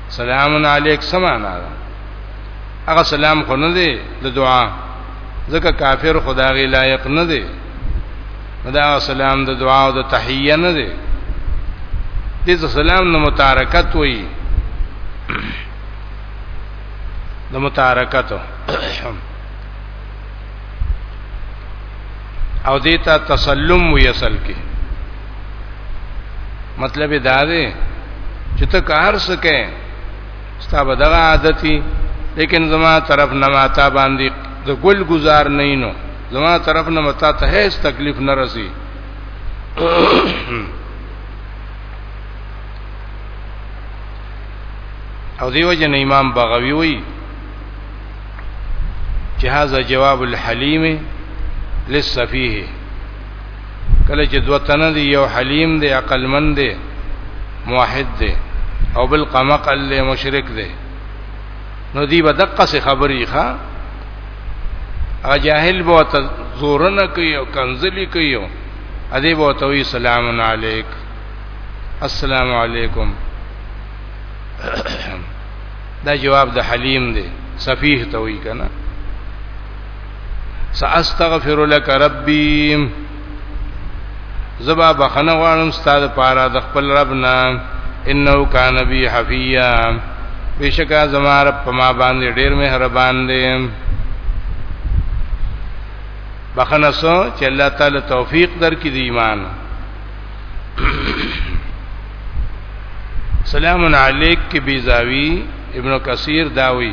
سلام علیک سمانا هغه سلام خو نه دی د دعا ځکه کافر خدای لایق نه دی دا سلام د دعا او د تحیه نه دی دې سلام نه متارکت وای د متارکت او دیتا تسلم وی اصل کې مطلب دا دی چې ته کار سکے ستا به دغه عادتي لیکن زما طرف نه ماتا باندې د ګل گزار نه نو زما طرف نه متا ته هیڅ تکلیف نه رسی او دیو جن امام بغوی وی چې هاذا جواب الحلیم للسفیه کله چې دوه تنه دی یو حلیم دی عقل مند دی موحد دی او بل قمقل مشرک دی نو دی بدقه خبرې ښا اجاهل بو ته زورنه کوي او کنزلی کوي او ادي بو ته وی سلام علیک السلام علیکم دا جواب د حلیم دی سفیه ته وی کنه ساستغفر لك ربي زبا بخنه غواړم استاد پارا د خپل رب نه انه کان بی حفیا بشکا زما رب په ما باندې ډیر مهربان دی بخنه سو چې الله تعالی توفیق درکې دی ایمان سلام علیک کی بیزاوی ابن کثیر داوی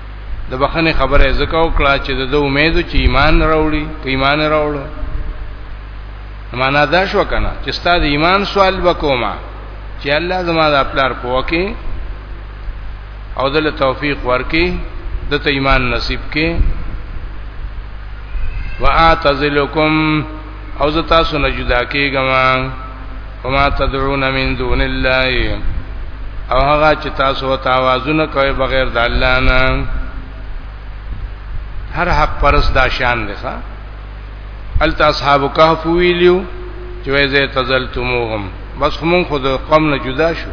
د بخنه خبره زکه وکړه چې د امید چې ایمان راوړي که ایمان راوړو معنا دا شو کنه چې ستاسو ایمان سوال وکوما چې الله زما د خپل پوکي او دل توفیق ورکي د ایمان نصیب کې واعتزلکم او زه تاسو نه جدا کېږم وما تدعون من دون الله او هغه چې تاسو ته आवाजونه کوي بغیر د الله نه هر حق پرس دا شان دی ښا الت اصحاب کهف ویلیو چې وایزه تزلتموهم بس هم خو د قوم نه جدا شو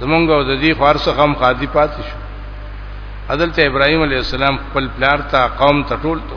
زمونږ او د دې خارص غم خادي پاتې شو حضرت ابراهيم عليه السلام خپل پلار ته قوم ته ټول ته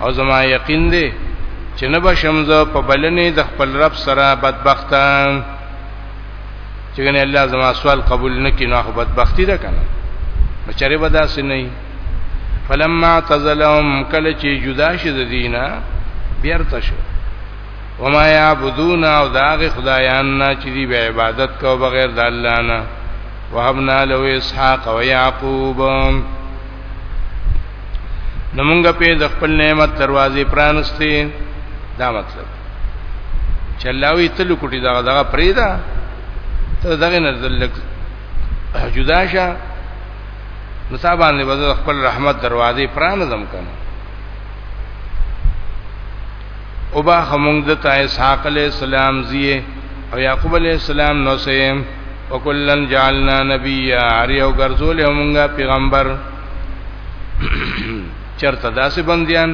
او زما یقین دی چې نه بشم زه په بلنې د خپل رب سره بدبخته چې ګنې الله زما سوال قبول نکړي نو خو بدبختی ده کنه نو چرې به داسې نه فلما تزلهم کله چې جدا شي د دینه بیرته شو وما يعبدون او داغه خدایان نه چې دی به عبادت کو بغیر د الله نه وهبنا له اسحاق و يعقوب نو موږ په د خپل نعمت دروازې پرانستې دا مطلب چې الله وی تل کوټي دا دغه پریدا ته دغه نه ذلک جدا شه نو صاحب باندې وځه خپل رحمت دروازې پرانځم کنه او با خمونږ د تا اسحاق علی السلام زیه او یعقوب علی السلام نو سیم وکلن جعلنا نبیا هر یو ګرځول موږ پیغمبر چرته داسې بنديان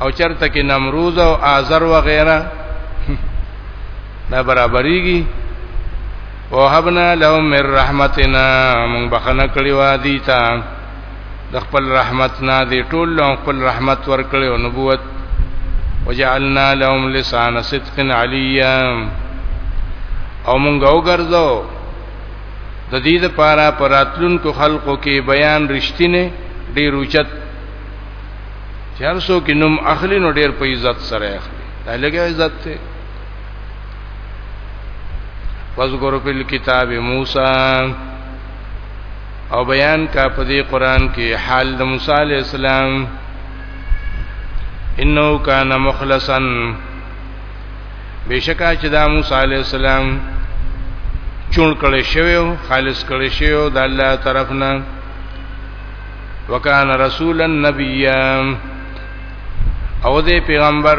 او چرته کې نمروز او آزر و غیره دا برابرېږي وهبنا لهم من رحمتنا من بخنه کړي وادي ته د خپل رحمت نه دی ټول له خپل رحمت ورکړي او نبوت وجعلنا لهم لسان صدق عليا او مونږ وګرځو د دې لپاره پراتلونکو خلقو کې بیان رښتینه ډیر اوچت چار سو کې نوم اخلي نو ډیر په عزت سره اخلي دا لګي عزت ته فذكر في الكتاب موسى او بیان کا په دې قران کې حال د موسی علی السلام انه کان مخلصا بشکا چې دا موسی علی السلام چون کړي شوی خالص کړي شوی د الله طرفنا وکان رسول النبی او دې پیغمبر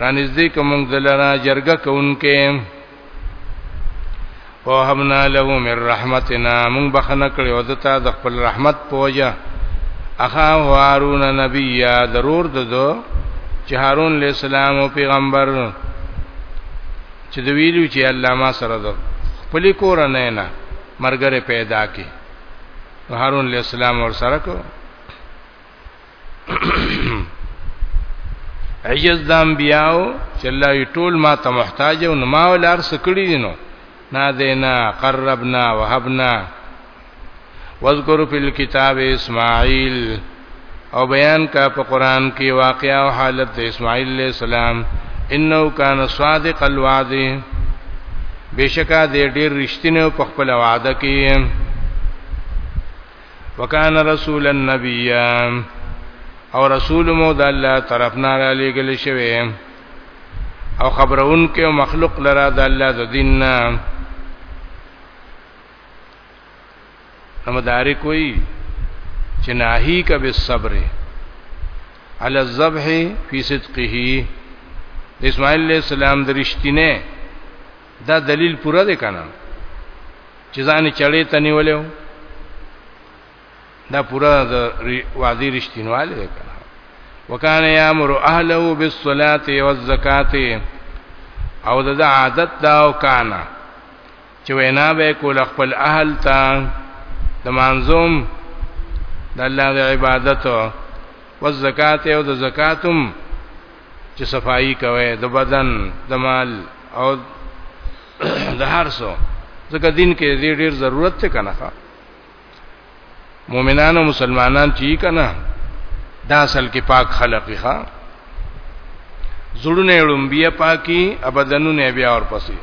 رانزدې کومنګ دلرا جرګه کوونکې وهبنا له من رحمتنا مون بخنه کړې او دته د خپل رحمت پوجا اخا هارون نبی یا ضرور ددو چې هارون علیہ السلام او پیغمبر چې د ویلو چې الله ما سره د خپل کور نه نه مرګره پیدا کی هارون علیہ السلام ور سره کو عجز د انبیاو چې الله یې ټول ما ته محتاج او نو ما ولار سکړی دي نو نادینا قربنا وهبنا واذکر فی الكتاب اسماعیل او بیان کا په قران کې واقعا او حالت د اسماعیل علیہ السلام انه کان صادق الوعد بشکا دې ډېر رښتینه په خپل وعده کې وکانه رسول النبی او رسول مو د الله طرف نه را لېګل شوی او خبرون کې مخلوق لرا د الله د دین نه نمداري کوي چې ناهي کا بالصبر على الذبح في صدقه اسماعیل علیہ السلام درشتینه دا دلیل پوره دی کنه چې ځان چړې ته نیولیو دا پوره د وعده رښتینواله دی کنه وکانه یامر اهله بالصلاه والزکات او د عادت دا او کانا چې وینا به کول خپل اهل ته د منظوم د الله د عبادت او زکات او د زکاتم چې صفائی کوي د بدن د مال او د هر څه ځکه دین کې دې ډیر ضرورت ته کنه مؤمنان او مسلمانان چې کنه دا اصل کې پاک خلق ښه زړونه لومبیا پاکي ابدنونه بیا اور پسې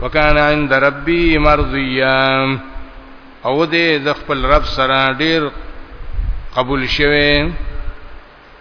وکانا عند ربي مرضيا او دې د خپل رب سره ډیر قبول شوه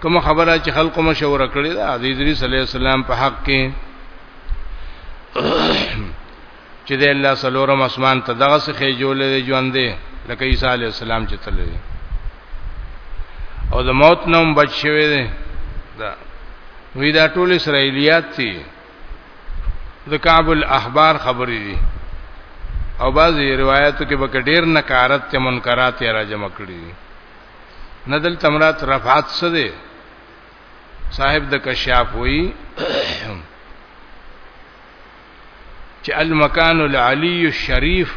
کوم خبره چې خلکو مشوره کړې ده د ادریس علی السلام په حق کې چې د الله سلورم اسمان ته دغه څه جوړې دی ژوند دی لکه عیسی علی السلام چې تل دی او د موت نوم بچ شوی دی دا وی دا ټول اسرایلیات دي د کعب الاحبار خبرې دي او بعضی روایتو کې به ډېر نکارت ته منکرات را جمع کړي ندل تمرات رفعت څه دی صاحب د کشاف وی چې المکان العلی الشریف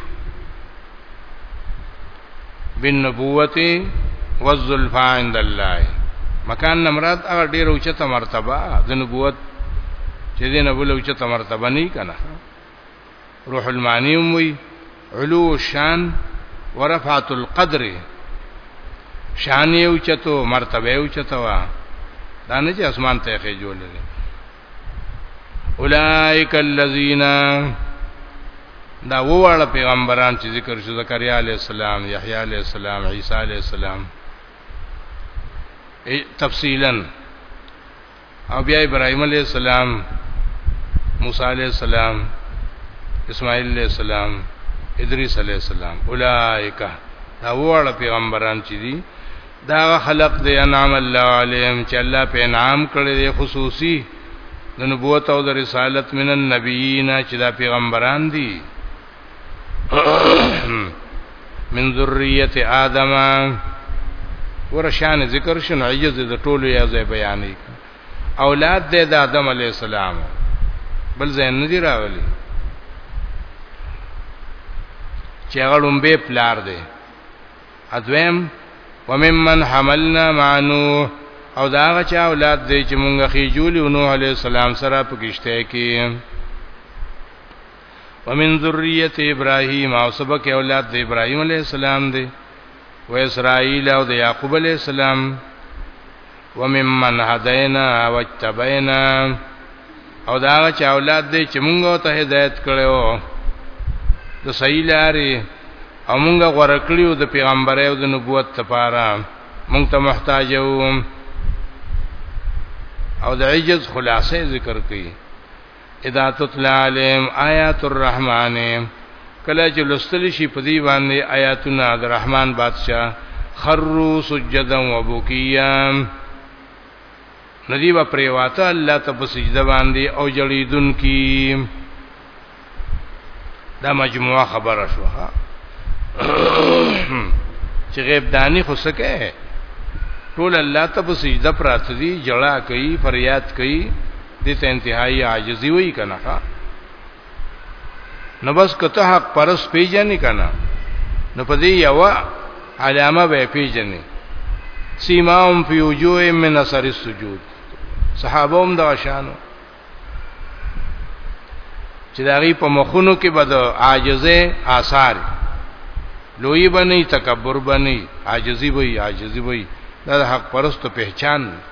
بالنبوت والذلفا عند الله مکان نمرات هغه ډیر اوچته مرتبه د نبوت چې دینه بل اوچته مرتبه نه کنا روح المعانی وی علو الشان ورفعت القدر شان یو چتو مرتبه یو چتو دا نه چې اسمان ته خې جوړل اولائک الذین دا وواړه پیغمبران چې ذکر شو زکریا علی السلام یحیی علی السلام عیسی علی السلام تفصیلا او بیا ابراهيم عليه السلام موسی عليه السلام اسماعیل عليه السلام ادریس عليه السلام اولائک دا وړ پیغمبران چې دي دا خلق دی انعام الله علیهم چې الله په انعام کړی دی خصوصي د نبوت او د رسالت من النبیین چې دا پیغمبران دي من ذریه آدم ورشان ذکر شنو عجز د ټولو یا ځای بیانې اولاد د آدم علی السلام بل ځای نه دی راغلی چې هغه لومبه پلار دی اځویم وممن حملنا مع نوح او دا هغه چا اولاد دی چې مونږه خېجول نوح علی السلام سره پکشته کې ومن ذریه ابراهیم او سبق اولاد د ابراهیم علی السلام دی و اسرائیل او د یعقوب علی السلام وممن هدینا واجتبینا او دا چې اولاد دی چې موږ ته هدایت کړو د صحیح لارې او موږ غوړه کړیو د پیغمبر او د نبوت لپاره موږ ته محتاج یو او د عجز خلاصې ذکر کړي اذا تطلع عليهم آیات الرحمن کله چې لستل شي په دی باندې آیاتونه د رحمان بادشاہ خروا سجدا وبكيا ندی با پریواته الله ته په سجده باندې او جړیدون کی دا مجموعه خبره شو ها چې غیب دانی خو سکه ټول الله ته په سجده پراته دي جړه کوي فریاد کوي دې ته انتهایی عاجزی وای کنه ښا نو بس کته حق پرس پیژنې کنه نو په دې یو علامه به پیژنې سیماهم فی وجوه من اثر السجود صحابه هم دا شانو چې داغي په مخونو کې بد عاجزه آثار لوی بنی تکبر بنی عاجزی وی عاجزی وی دا حق پرستو پہچان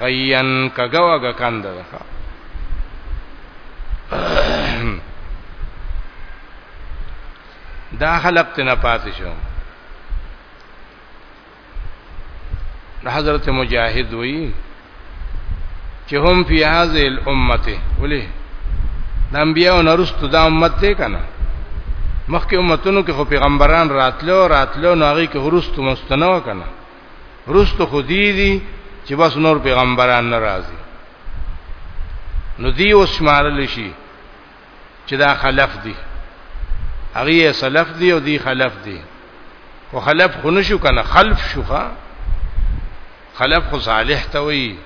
غیان کګه وګه کاند ده دا خلق ته نه پاتې شو حضرت مجاهد وی چې هم فی هذه الامه ولی د انبیاء نرستو دا امت دی کنه مخکې امتونو کې خو پیغمبران راتلو راتلو نو هغه کې هرستو مستنو کنه رست خو دی دی چې بس نور پیغمبران ناراضي نو دی اوس شمارل شي چې دا خلف دي هغه سلف دي او دی خلف دي او خلف خو نشو کنه خلف شوخه خلف خو صالح ته وي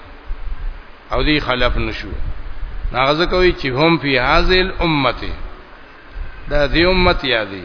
او دی خلف نشو ناغزه کوي چې هم فی هاذل امته دا دی امت یادی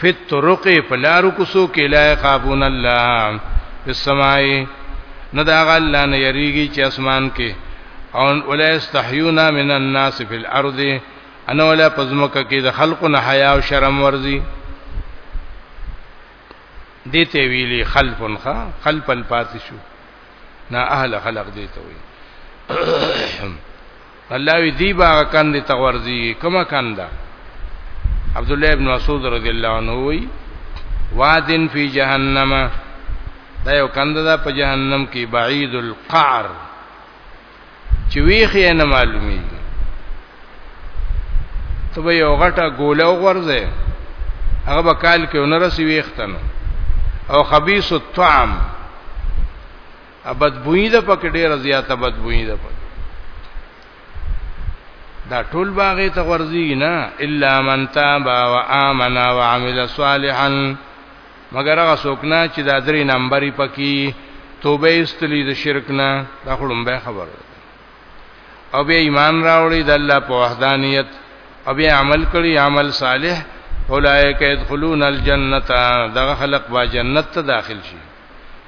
فی الطرق پلارو کوسو کې لا قابون الله فی السماء نه دا غ الله نه یریږي چې اسمان کې او ولا استحیونا من الناس فی الارض انا ولا پزمکه کې د خلقو نه حیا او شرم ورزي دیته ویلی خلفن خا خلف الفاتشو نا اهل خلق دیته وی الله وی دی با کند ته ورځي کومه کنده عبد الله ابن مسعود رضی الله عنه وی وادن فی جهنم دا یو کند ده په جهنم کې بعید القعر چې ویخې نه معلومی ته به یو غټه ګوله وغورځې هغه به کال کې ونرسي ویختنه او خبيث الطعم ابد بوئی ده پکې ډیره زیاته بد بوئی ده پکې دا ټول باغې ته ورځي نه الا من تاب و امن و عمل صالحا مگر هغه څوک نه چې دا درې نمبرې پکې توبه استلی د شرک نه دا خړم به خبر او بیا ایمان راوړي د الله په وحدانیت او بیا عمل کړي عمل صالح اولائک يدخلون الجنه دغه خلق با جنت ته داخل شي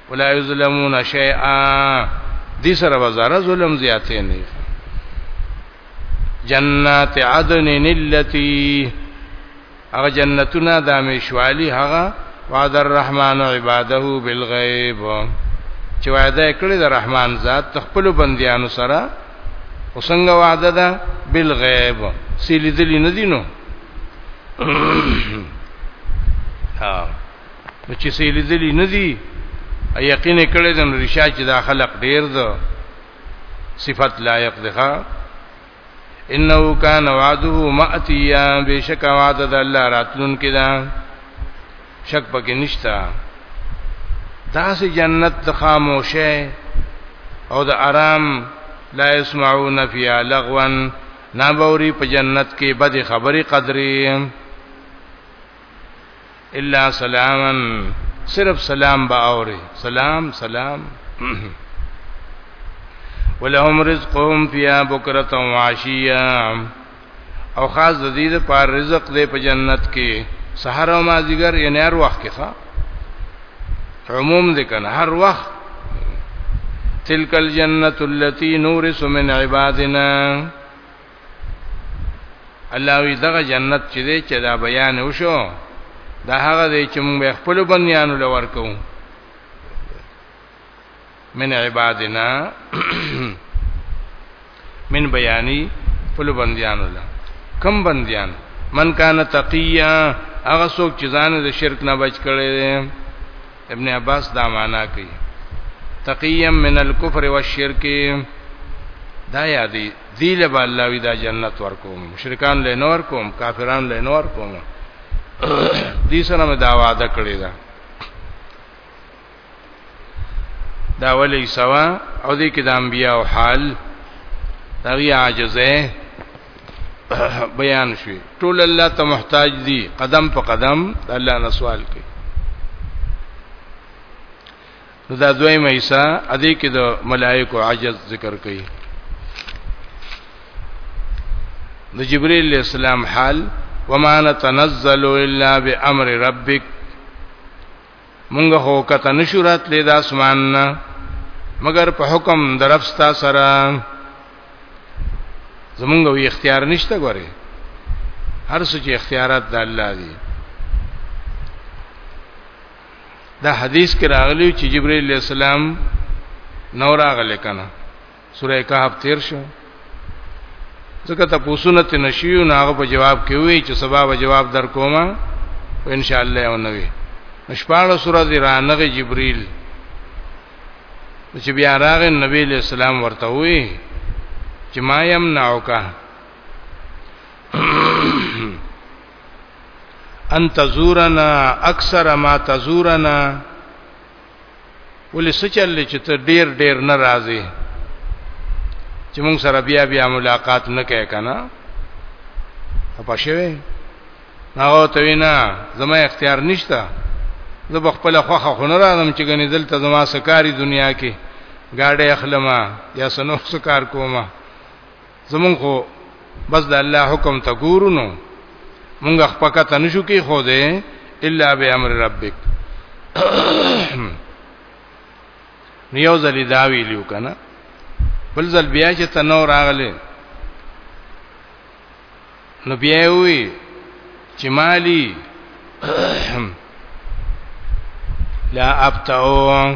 ولا یظلمون شیئا دې سره وزاره ظلم زیاتې نه جنات عدن التي هغه جنتونه د مشوالی هغه وعد الرحمن عباده بالغیب چې وعده کړی د رحمان ذات خپل بندیانو سره وسنګ وعده ده بالغیب سیلیدلی ندینو ها نو چې سې لیدلی نه دي یقین کړي د رشا چې دا خلق ډیر ده صفت لایق ده انه کان وعده ماتیا بشک وعده د الله راتلون کې ده شک پکې نشتا داسې جنت د خاموشه او د آرام لا يسمعون فيها لغوا نابوري په جنت کې بد خبري قدرې الا سلاما صرف سلام با اوري سلام سلام ولهم رزقهم فيها بكره وعشيا او خاص د دې پر رزق دې په جنت کې سحر او مازیګر یې نهر وخت کې ښا عموم دې کنه هر وخت تلک الجنت التي نورث من عبادنا الله وی دغه جنت چې دی چې دا بیان وشو دا هغه دی چې موږ خپل بنیانو لور کوو من عبادنا من بیانی خپل بندیانو لا کم بندیان من کان تقیا هغه څوک چې ځان د شرک نه بچ کړي ابن عباس دا معنا کوي تقیم من الكفر والشرک دا یادی دی له الله وی دا جنت ورکوم مشرکان له نور کوم کافران له نور کوم دې سره مې دا وعده کړې ده دا ولې سوا او دې کې د انبیا او حال دغه عاجزه بیان شوی ټول الله ته محتاج دي قدم په قدم الله نه سوال کوي نو دا دویمه حصہ ادي کې د ملائکو عجز ذکر کړي د جبرئیل علیہ السلام حال وما نتنزل الا بامر ربک مونږ هو کته نشورات لید اسمان مگر په حکم درفستا سره زمونږ وی اختیار نشته غوري هر څه چې اختیارات د الله دي دا حدیث کې راغلی چې جبرئیل علیہ السلام نو راغله کنه سوره کهف تیر شو ځکه تاسو نه تنشیو ناغه په جواب کې وی چې سبا به جواب در کوم ان شاء الله او نوې شپاړه سوره دی رانغه جبرئیل چې بیا راغی نبی علیہ السلام ورته وی چې ما يم ناوکا ان تزورنا اکثر ما تزورنا ولې سچل چې ته ډیر ډیر ناراضي چې موږ سره بیا بیا ملاقات نه کوي کنه په شوي هغه ته وینا زما اختیار نشته زه بخپل خوخه خونه راځم چې غني دلته زما سکاري دنیا کې گاډي اخلمه یا سنو سکار کومه زمون خو بس د الله حکم ته ګورو نو مونږ خپکه تنشو کې خو دې الا بامر ربک نو یو ځلې دا ویلو کنه بل ځل بیا چې تنو راغله نو بیا وی چې مالی لا ابتعو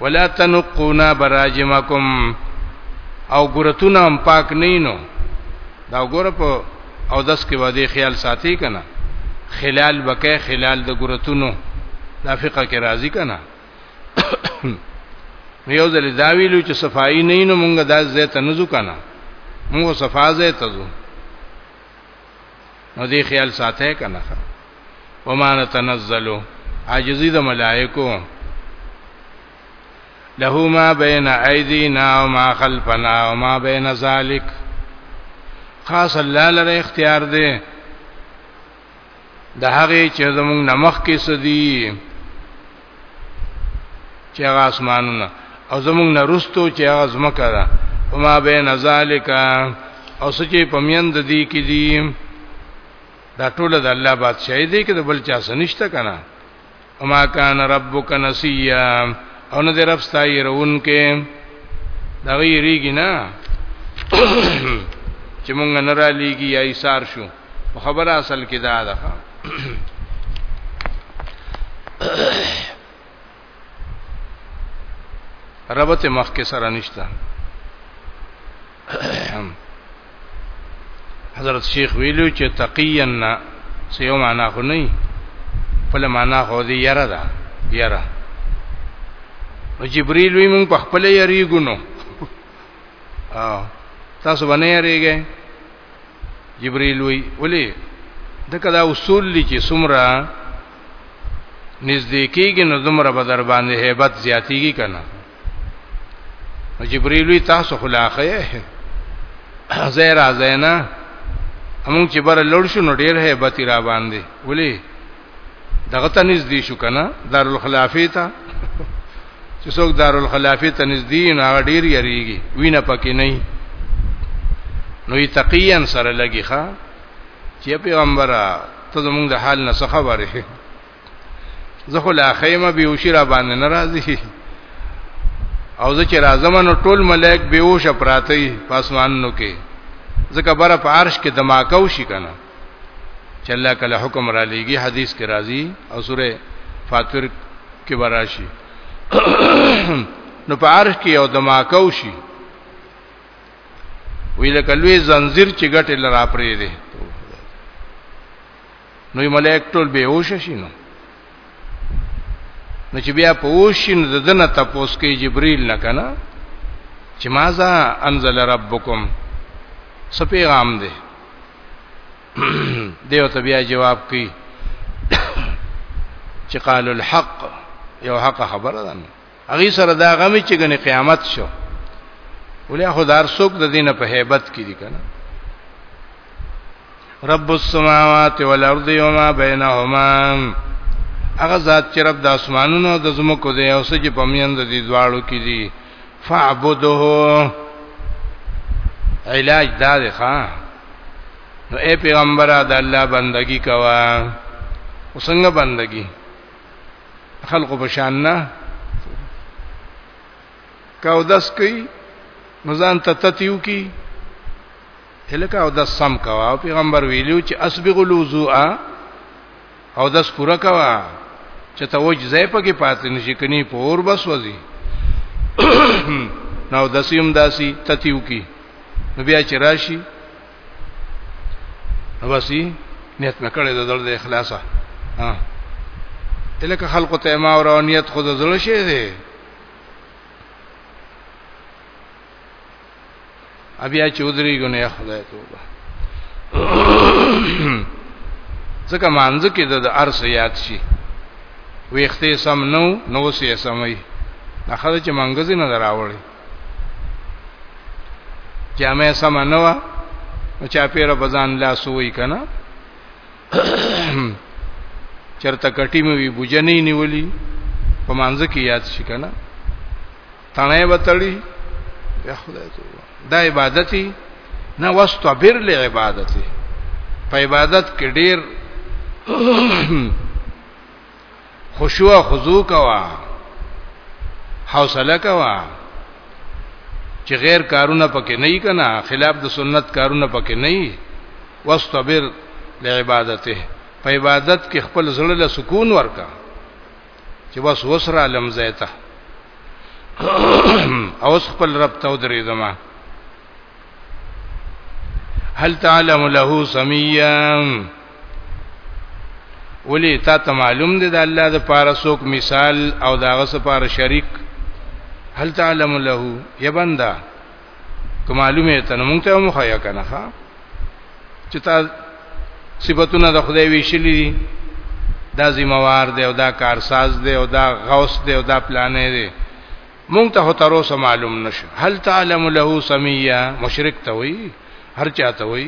ولا تنقونا براجمکم او ګرتونه هم پاک نه نو دا ګور په او دس کې باندې خیال ساتي کنه خلال بکې خلال د ګرتونو دا فقہ کې راضی کنه یو ځل دا ویلو چې صفائی نه نو مونږه دا زه ته نزو کنه مونږه صفا زه ته زو نو دې خیال ساته کنه وما نتنزلو عاجزی د ملائکو له ما بین ایدینا و ما خلفنا و ما بین ذالک خاص الله لره اختیار دی د هغه چې زمونږ نمخ کې سدي چې هغه اسمانونه او زمونږ نه رستو چې هغه زمکه ده وما بین ذالک او سچې پمیند دي کې دي دا ټول د الله بادشاہي دي کې د بل چا سنشت کنه وما کان ربک نسیا او نه دې رب ستای رون کې دا ویریږي نه چې مونږ نه را لېږي یا ایثار شو خبره اصل کې دا ده ربط مخ کې سره نشته حضرت شیخ ویلو چې تقینا سیو معنا خو نه خپل معنا خو دی یره ده یره نو جبرئیل وی مونږ په خپل یریګو نو تاسو باندې یریږئ جبريل وی ولي دغه دا اصول دي چې سمرا نږدې کېږي نو دومره به در باندې hebat زیاتېږي کنه جبريل وی تاسو خلاخه زه راځینا همون چې بر لړ شو نو ډېر hebat را باندې ولي دغه ته نږدې شو کنه دارالخلافه ته چې څوک دارالخلافه ته نږدې نه هغه ډیر یریږي وینه پکې نه نو یې تقیان سره لګي ښا چې پیغمبره ته زمونږ د حال نه څه خبره زه خو لا خیمه به وشرا باندې ناراضي او زه چې راځم نو ټول ملائک به وشه پراته پاسمانو کې ځکه بره په عرش کې دماکو شي کنه چې الله کله حکم را لېږي حدیث کې راځي او سوره فاطر کې براشي نو په عرش کې یو دماکو شي وی لکه لوی زنجیر چې ګټه لرا پرې دی نو ملائک ټول به هوش شي نو نو چې بیا په هوش نو دنه تاسو کې جبرئیل نه کنه چې ماذا انزل ربکم سپیغام دی دیو ته بیا جواب کوي چې قالو الحق یو حق خبره ده هغه سره دا غمی چې ګنې قیامت شو ولې خدار څوک د دینه په hebat کې دي کنه رب السماوات والارض وما بينهما هغه ذات چې رب د اسمانونو د زمکو دی او سجه په میند دي دواړو کې دي فاعبده علاج دا دی ښا نو اے پیغمبر د الله بندگی کوا وسنګ بندگی خلق بشان نه کاو دس کوي نو ځان ته تتیو کی الکه او د سم کوا پیغمبر ویلو چې اسبغ الوضوء او داس پوره کوا چې ته وځ ځای پکې پاتې نشي کني په اور بس وځي نو دسیم داسي تتیو کی نو بیا چې راشي نو بسي نیت مکړه د دل د اخلاصه ها الکه خلق ته ما او نیت خود زړه شي دی ابیا چودري ګنه خدای توبه ځکه مانځ کې د ارس یاد شي ویختې سم نو نو سي سمي اخر چې منګزي نه دراوړي جامع سم نه وا چا پیر بزان لا سوې کنه چرته کټی مې وی بوجنې نیولی په مانځ کې یاد شي کنه تنه وتړي یا خدای ته دا عبادتي نه واستبر لعبادتي په عبادت کې ډیر خشوع خضوع کوا حوصله کوا چې غیر کارونه پکې نه کنا خلاف د سنت کارونه پکې نه واستبر لعبادته په عبادت کې خپل زړه له سکون ورکا چې بس وسره علم زیته او خپل رب ته درې دما هل تعلم له سميا ولی تا ته معلوم دی د الله د پاره سوک مثال او داغه سپاره شریک هل تعلم له یا بندا کوم معلومه ته نو مونږ ته مو خیا کنه ها چې تا صفاتونه د خدای ویشلې دي دا ذمہوار دی او دا کارساز دی او دا غوث دی او دا پلانې دی مونږ ته تر اوسه معلوم نشو هل تعلم له سمیا مشرک ته وی هر چاته وی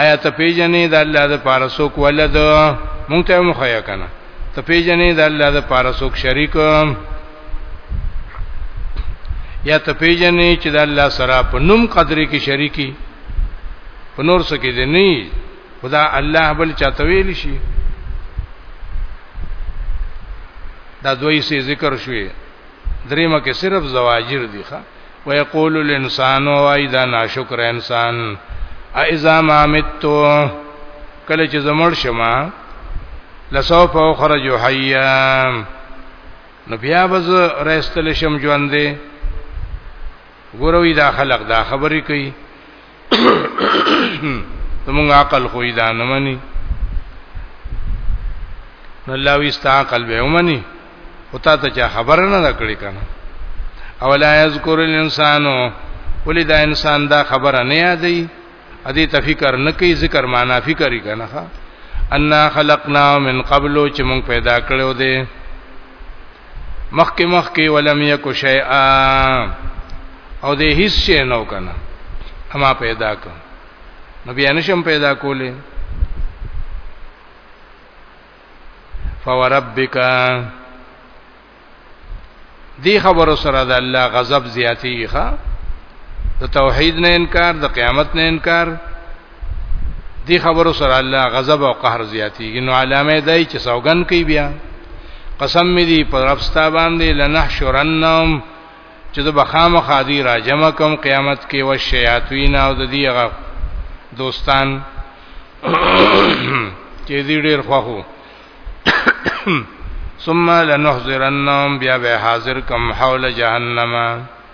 آیا ته پیژنې د الله د پاره څوک ولد مونږ ته مخیا کنه ته پیژنې د الله د پاره څوک شریک یا ته پیژنې چې د الله سره په نوم قدرې کې شریکی په نور څه کې دې نه خدا الله بل چاته ویل شي دا دوی سي ذکر شوي دریمه کې صرف زواجر دي ښا ويقول الانسان واذا ناشکر انسان اذا ما مت کله چې زمړ شمه لسوف اخرج حيا نو بیا بز رستل شم ژوندې ګوروي دا خلق دا خبرې کوي زمونږ عقل خو یې دا نه مني نو الله وی ستا عقل به ومني او تا ته چا خبر نه کړی کنه اولا یذکر الانسان ولې دا انسان دا خبره نه یادې ادي تفکر نه کوي ذکر معنا فکر یې کنه ان خلقنا من قبل چې مونږ پیدا کړو دې مخکې مخکې ولم یک شیئا او دې هیڅ شی نو کنه اما پیدا ک نو بیا نشم پیدا کولې فوربک دی خبرو سره د الله غضب زیاتی ښا د توحید نه انکار د قیامت نه انکار دی خبرو سره الله غضب او قهر زیاتیږي نو علامه دای چې سوګن کوي بیا قسم می دی پر رب ستا باندې لنحشرنهم چې د بخام خادی را جمع کوم قیامت کې و شیاطین او د دې هغه دوستان چې دې ډېر خوخو ثم لنحذرنهم بیا به حاضر کم حول جهنم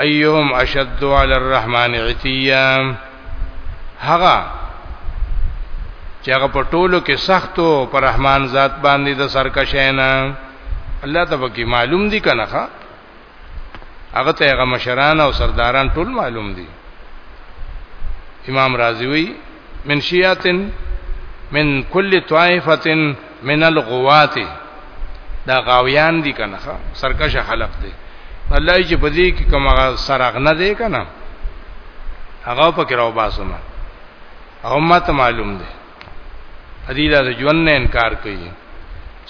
ايهم اشد على الرحمن عتيا هغه چې هغه په ټولو کې سختو پر رحمان ذات باندې د سرکشینا الله ته پکې معلوم دي کنه ښا هغه ته هغه مشران او سرداران ټول معلوم دي امام رازی وی من شیعتن من کل طائفه من الغوات دا غاویان دي کنه سرکشه خلق دي الله چې په دې کې کوم سرغ نه دی کنه هغه په کې راو باسمه او ماته معلوم دی ادیلا د ژوند نه انکار کوي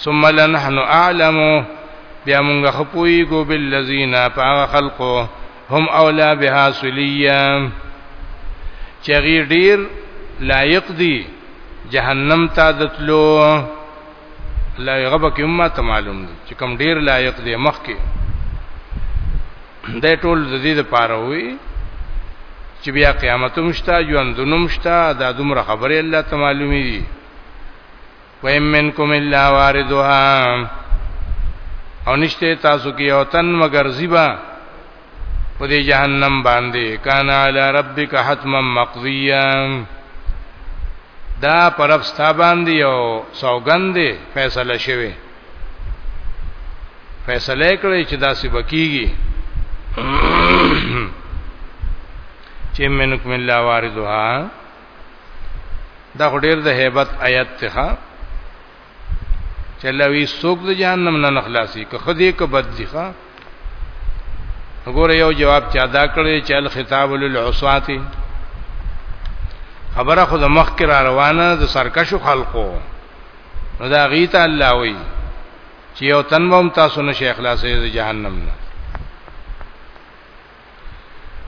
ثم لنحن اعلم بیا موږ خپوي کو بالذین فاغ خلقو هم اولا بها سلیه چغی ډیر لایق دی جهنم ته دتلو لا غبه کې امه ته معلوم دي چې کم ډیر لایق دی مخ کې د ټول د دې لپاره وي چې بیا قیامت مشتا ژوند نومشتا دا دومره خبره الله ته معلومي دي وَإِن مِّنكُمْ إِلَّا وَارِدُهَا او نشته تاسو کې یو تن مگر زیبا په دې جهنم باندې کان علی ربک حتما مقضیا دا پرب ستا باندې یو سوګند فیصله شوه فیصله کړی چې دا سی بکیږي چې منکم الله واردها دا ډېر د hebat آیت ته چلوي سوق د جهنم نه خلاصي که خدي که بد دي ښا وګوره یو جواب چې ادا کړی چې الخطاب للعصات خبره خو د مخ کې را روانه د سرکشو خلقو نو دا غیت الله وی چې یو تنوم تاسو نشه اخلاصې د جهنم نه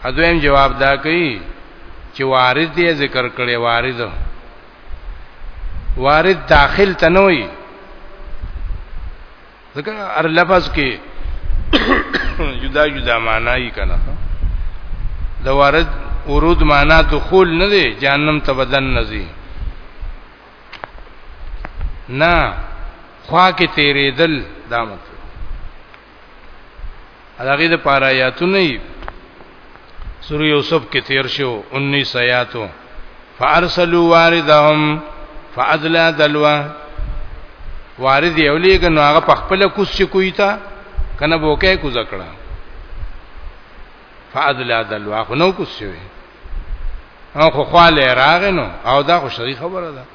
اځویم جواب دا کوي چې وارد دی ذکر کړي وارد وارد داخل تنوي ځکه هر لفظ کې جدا جدا معنی کنا د وارد ورود معنا دخول نه دی جهنم ته بدن نزي نه خوا کې تیرې دل دا مطلب هغه د پاره آیاتونه یې سورې یوسف کې تیر شو 19 آیاتو فارسلوا واردهم فاذلا دلوا وارد یو لګ نو هغه په خپل کوس چې کوی تا کنه بوکه کو زکړه فاذلا دلوا خو نو کوس شوی هغه خو خاله راغنو او دا خو شری خبره ده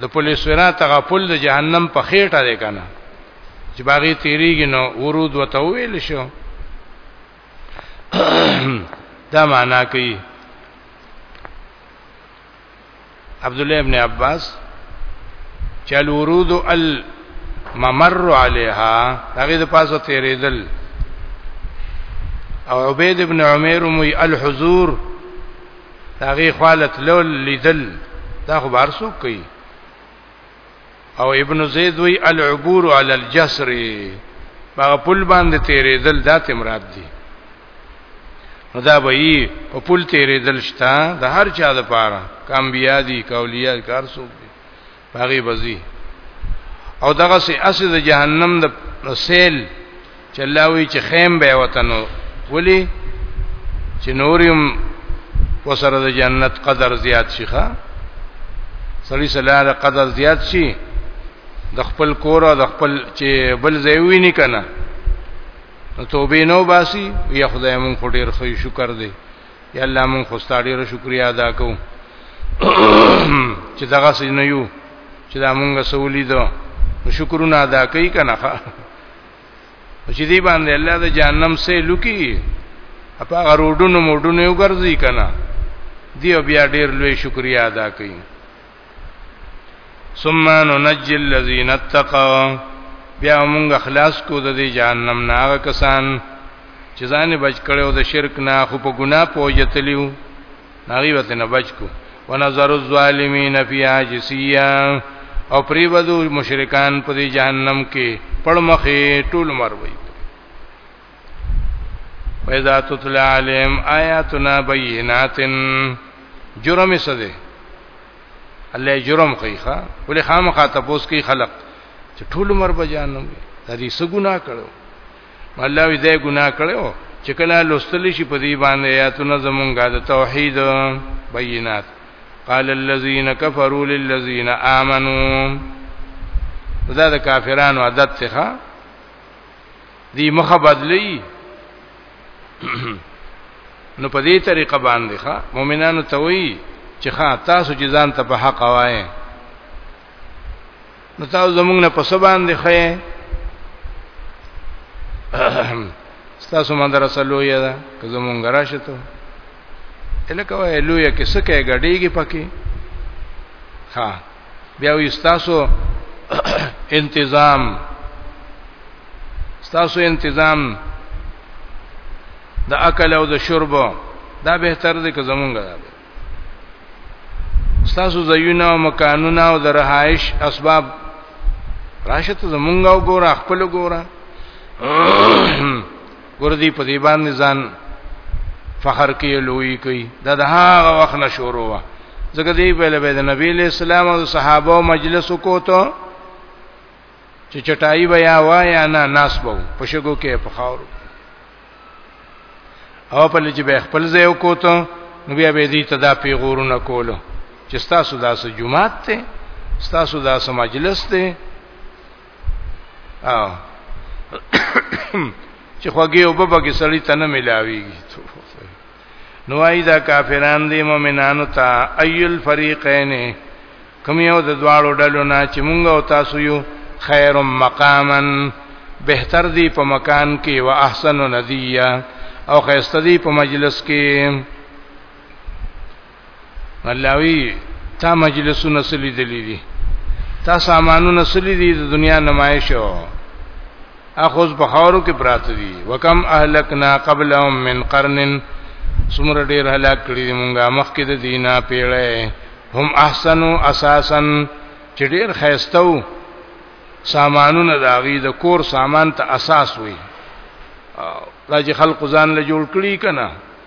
د پل سرات هغه پل د جهنم په خېټه دی کنه چې باغی تیریږي نو ورود وته ویل شو دا معنا کوي عبد الله ابن عباس چې الورود الممر عليها هغه د پاسه تیریدل او عبید ابن عمر مو الحضور داغي خالت لول لیدل دا خو بار سو کوي او ابن زید وی العبور علی الجسر هغه پل باندې تیرې دل دات مراد دی نو دا به یې په پل تیرې دل شتا د هر چا د پاره کام بیا دی کولیا کار سو هغه بزي او دغه سي اسې د جهنم د سیل چلاوي چې خیم به وطنو ولي چې نوریم وسره د جنت قدر زیات شي ښا سړي سلاله قدر زیات شي د خپل کور او د خپل چې بل ځای ویني کنه نو توبې نو باسي یا خدای مون خو ډیر خو شکر دی یا الله مون خو ستاسو ډیر شکریا ادا کوو چې دغه سې نه یو چې دا مونږه سولې دو شکرونه ادا کوي کنه چې دی باندې الله د جهنم سه لوکي اپا غروډونو موډونو یو ګرځي کنه دی بیا ډیر لوی شکریا ادا کوي ثم ننجي الذين اتقوا بیا موږ خلاص کو د دې جهنم نه هغه کسان چې ځان بچ کړو د شرک نه خو په ګناه پوجتلیو ناغي وته نه بچ کو ونظر الظالمین فی عاجسیه او پریبدو مشرکان په دې جهنم کې پړمخې ټول مر وي وَإِذَا تُتْلَى عَلَيْهِمْ آيَاتُنَا بَيِّنَاتٍ جرم یې څه دی الله جرم کوي ښا ولې خامخا تاسو کوي خلق چې ټول عمر بجانم دا دې څه ګناه کړو الله وی دې ګناه کړو چې کله لوستل شي په دې باندې آیاتونه زمونږه د توحید بینات قال الذين كفروا للذين آمنوا دا د کافرانو عادت څخه دی مخه بدلی نو په دې طریقه باندې ښا مؤمنانو ته وایي چې ښا تاسو چې ځان ته په حق وایي نو تاسو زمونږ نه په څه باندې خې تاسو مدرسه لوی ده که زمونږ راشه ته الکه وای لوی کې سکه غړېږي پکې ها بیا وی تاسو انتظام تاسو انتظام د اکل او د شرب دا به تر دې که زمونږ ده تاسو زیونه او مکانونه او د رهایش اسباب راشه ته زمونږ وګوره خپل وګوره ګردي په دې باندې ځان فخر کوي لوی کوي دا د هغه وخت نه شروع وا ځکه دی په لبه د نبی له اسلام او صحابه او مجلس کوته چې چټای بیا وا یا نه ناس بو په شګو کې په خاور او په لږ به خپل ځای کوته نو بیا به دې تدا پیغورونه کولو چې تاسو داسې جمعات ته تاسو داسې مجلس ته او چې خوږی او بابا کې سړی تنه ملاويږي نو وايي دا کافران دي مؤمنانو ته ايل فريقين کوم یو د دواړو ډلو نه چې مونږ او تاسو یو خیر مقامن بهتر دی په مکان کې او احسن ندیه او خیسته دی په مجلس کې ملاوی تا مجلسونه سلی دلی دي تا سامانونه سلی دي د دنیا نمایش او اخوز په خاورو کې پراته دي وکم اهلکنا قبلهم من قرن سمره ډیر هلاک کړي دي مونږه مخکې د دینا پیړې هم احسنو اساسا چې ډیر خیستو سامانونه د هغه د کور سامان ته اساس وي دا چې خلق ځان له جوړ کړي کنه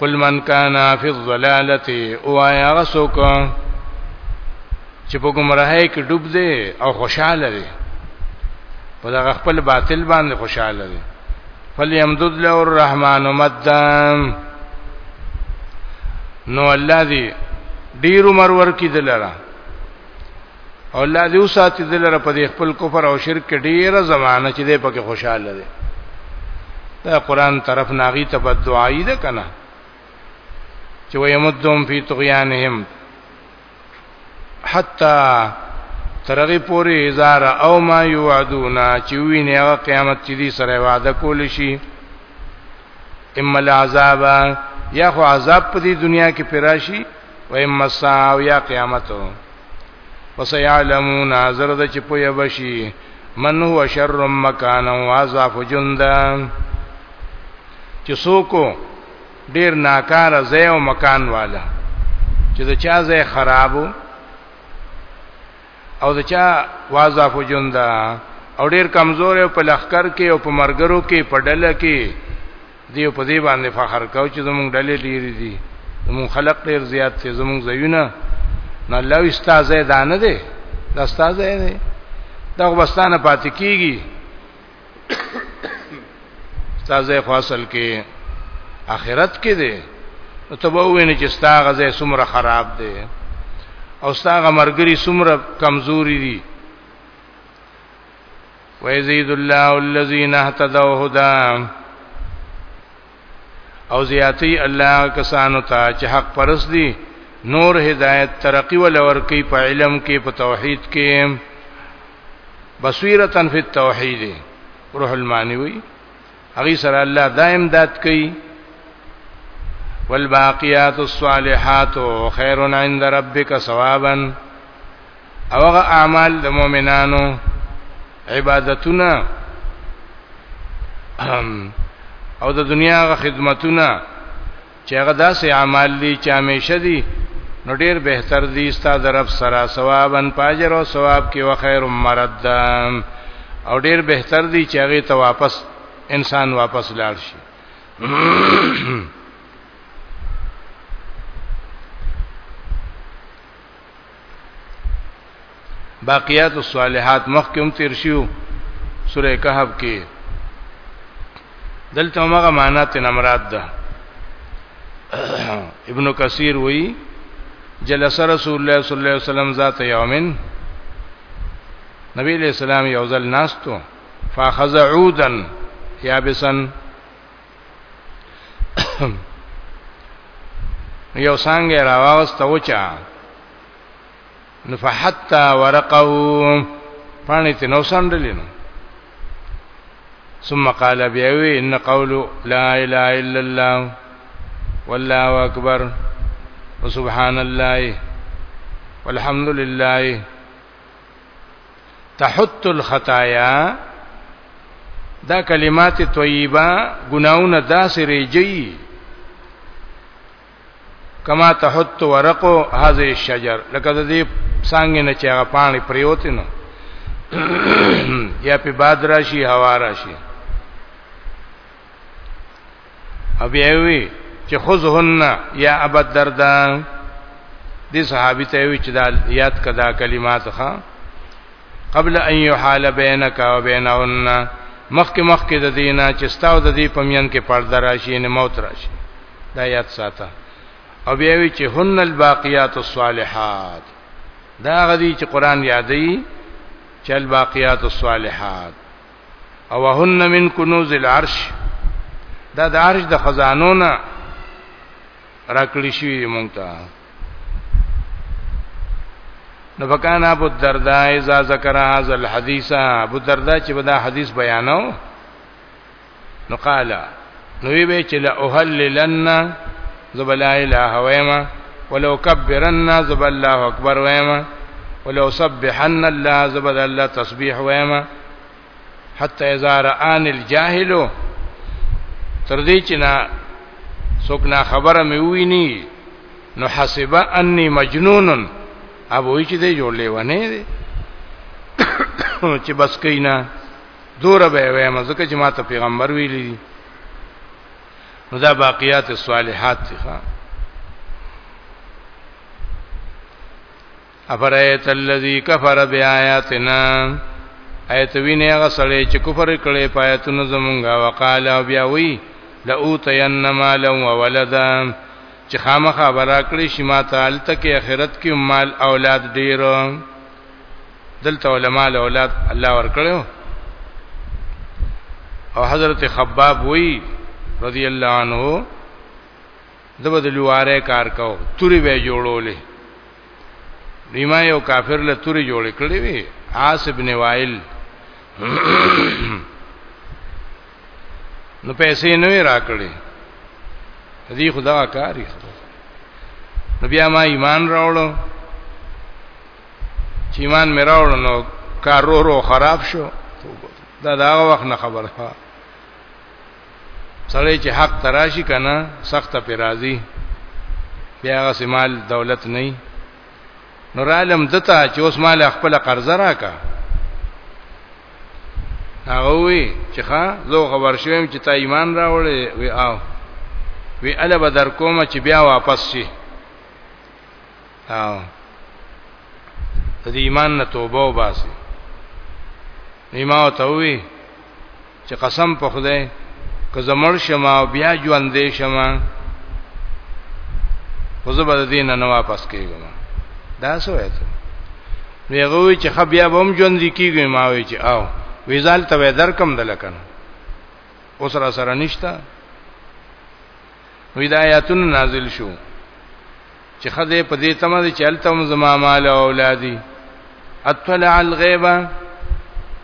قل من کان فی الضلاله او یا غسوک چې په گمراهۍ کې ډوب دی او خوشاله دی په دغه خپل باطل باندې خوشاله دی فلیمدد له الرحمن مدام نو الله دی ډیر عمر ورکی دلاره او الله دې وساتي دلته په دې خپل کفر او شرک کې ډیره زمانہ چې دې پکې خوشاله دي دا قران طرف ناغي ته بد دعای ده کنه چې ويمدهم فی طغیانهم حتا ترغه پوری ازار او ما یوعدونا چې ویني هغه قیامت چې دې سره وعده کول شي اما العذاب یا خو عذاب په دې دنیا کې پراشي و اما الساعه او یا قیامت وسيعلمون زرد چې پوي بشي من هو شر مکان او عذاب جند چې سوکو ډیر ناکار ځای او مکان والا چې دا چا ځای خرابو او د چا واضاف جند او ډیر کمزور او په لخر کې او په مرګرو کې په ډله کې دی په دې باندې فخر کاو چې زمونږ ډلې ډیر دي زمونږ خلق ډیر زیات دي زمونږ زوینه نه لو استاذه دانه دي د استاذه نه دا غوستانه پاتې کیږي تازه فاصل کې اخرت کې دی نو ته به وینې چې ستا غزه سمره خراب دی او ستا غمرګری سمره کمزوري دي ويزيد الله الذين اهتدوا هدى او زیاتی الله کسانو ته چې حق پرس دي نور هدایت ترقی ول ورکی په علم کې په توحید کې بصیرتن فی التوحید روح المانی وی هغه سره الله دائم دات کوي والباقیات الصالحات خیر عند ربک ثوابا او هغه اعمال د مؤمنانو عبادتونه او د دنیا غ خدمتونه چې هغه داسې اعمال دي چې همیشه دي نو ډیر بهتر دي ستاسو د رب سره ثوابن پاجر او ثواب کې او خیر مرد او ډیر بهتر دي چې هغه ته واپس انسان واپس لاړ شي باقیات الصالحات مخکوم تیر شیو سوره کهف کې دلته هغه معنا ته مراد ده ابن کثیر وی جلس رسول الله صلی الله علیه وسلم ذات یومن نبی علیہ السلام یوزل ناستو فاخذ عودا یابسن یو څنګه راوسته وچا نفحتا ورقه پانی ته نو سندلینو ثم قال بيوي ان قول لا اله الا الله والله اکبر وسبحان الله والحمد لله تحت الخطايا دا کلمات طیبه ګناونه داسې ریږي کما تحت ورقو هذه الشجر لکه د دې څنګه نه چې هغه پانی پریوت نو یا په باد راشي هوا راشي او بیا وی چې خذهن یا ابا الدرداء دې صحابي ته وی چې دا یاد کدا کلمات ښا قبل ان يحال بينك وبينهن مخک مخک د دینه چې ستاو د دې پمین کې پرده راشي نه موت راشي دا یاد ساته او بیا وی چې هن الباقیات الصالحات دا غدي چې قران یادې چې الباقیات الصالحات او هن من کنوز العرش دا د عرش د خزانو نه راکړی شوی مونږ ته نو فکان ابو الدرداء اذا ذکر هذا الحديث ابو الدرداء چې دا حدیث بیانو نو قال نو وی به چې لا اهللن زبل لا اله ویما ولو کبرن زبل الله اکبر ویما ولو سبحن الله زبل الله تسبیح ویما حتی اذا رآن الجاهل تر دې چې نا څوک نا خبره مې ویني نو حسب انی مجنون ابو چې دې جوړلې ونه دي چې بس کینا دور به وې ما ځکه چې ما ته پیغمبر ویلي دي نو دا باقیات الصالحات دي ښا افرایت الذی کفر بیااتنا ایت وینه هغه سړی چې کفر کړي پایتونو زمونږه وقاله بیا وی لئوتین مالا وولدا چې خامخا برا کړی شي ما ته الته کې اخرت کې مال اولاد ډیرو دلته علما له اولاد الله ورکړو او حضرت خباب وی رضی الله عنه د بدلواره کار کو توري به جوړولې نیما یو کافر له توري جوړ کړی وی عاص ابن وائل نو پیسې نه راکړي دې خدا کاری خو نو بیا ما ایمان راوړو چې ایمان مې راوړو نو کار رو رو خراب شو دا دا وخت نه خبره ها سړی چې حق تراشی کنه سخت پر راضی بیا غسمال دولت نه نو رالم دته چې اوس مال خپل قرض راکا هغه وی چې ښا زه خبر شوم چې تا ایمان راوړې وی او وی اله به در کومه چې بیا واپس شي او د ایمان نه توبه وباسي نیما ته وی چې قسم په خدای که زمړ شمه او بیا ژوندې شمه خو زه به د دین نه واپس کېږم دا څه وایي نو هغه وی چې خبیا به هم ژوند کیږي ما وی چې او ویزال ته درکم دلکنه اوس را سره نشتا وی دا آیاتونه نازل شو چې خزه په دې تمه دي چې التم زما مال او اولادي اطلع الغیبه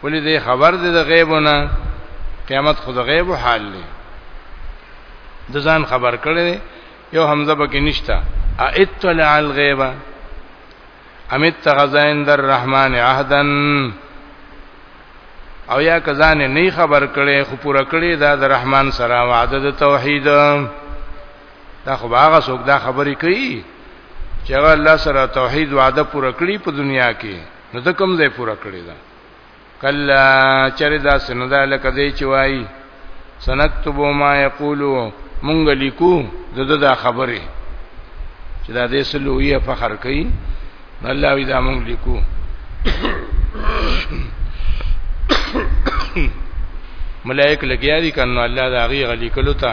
ولې دې خبر دې د غیبونه قیامت خود غیب حال دی د ځان خبر کړي یو حمزه پکې نشتا اطلع الغیبه ام اتخذ عند الرحمن عهدا او یا کزان نه خبر کړي خو پوره کړي دا د رحمان سره وعده د توحید دا خو هغه څوک دا خبرې کوي چې هغه الله سره توحید وعده پوره کړی په دنیا کې نو د کوم ځای پوره کړی دا کلا چرې دا سندا لکه دی چې وایي سنكتب ما یقولو مونږ لیکو د دا خبرې چې دا دې سلوې فخر کوي الله وی دا مونږ لیکو ملائک لګیا دي کنه الله دا غي غلي کلو ته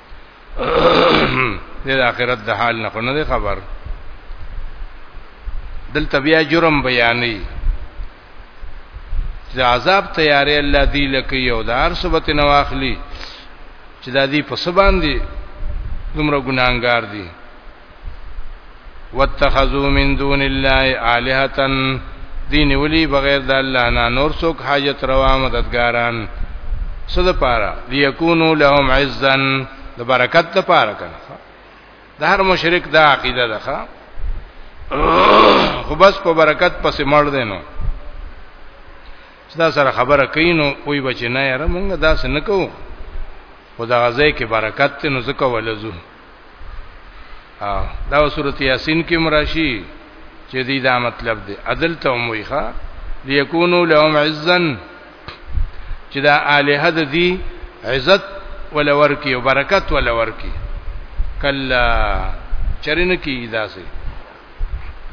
دې د آخرت د حال نه خو نه خبر دلته بیا جرم بیانې چې عذاب تیارې الله دی لکه یو دار سبت نواخلی چې د دې په سبان دي دومره ګناګار دي واتخذوا من دون الله الهه دین ولی بغیر د الله نه نور څوک حاجت روا مددګاران صد پارا ليكونوا لهم عزا د برکت د پاره کنه د هر مشرک دا عقیده ده خو بس په برکت پسې مړ دینو دا سره خبره کینو وای بچ نه یاره مونږ دا څه نکو خدا غزه کې برکت نو زکه ولزو ها دا سورته یاسین کې مراشی چې دې دا مطلب دی عدل ته مویخه ليكونوا لهم عزا چې دا الہ د دې عزت ولا ورکی او برکت ولا ورکی کلا چرنه کی داسې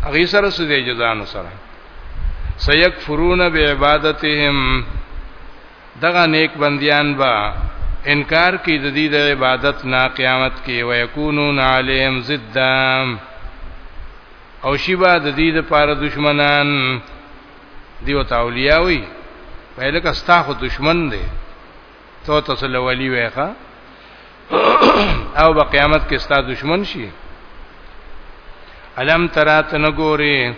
هغه سره سده جزانو سره سيكفرون بعبادتهم دغه نیک بندیان به انکار کی د دې د عبادت نه قیامت کې ويكونون عليهم ضدا او شیبا د دې د پاره دشمنان دیو تاولیاوی پهله کستا خو دشمن دی تو تسل ولی ویخه او په قیامت کې ستا دشمن شي علم ترات نګوري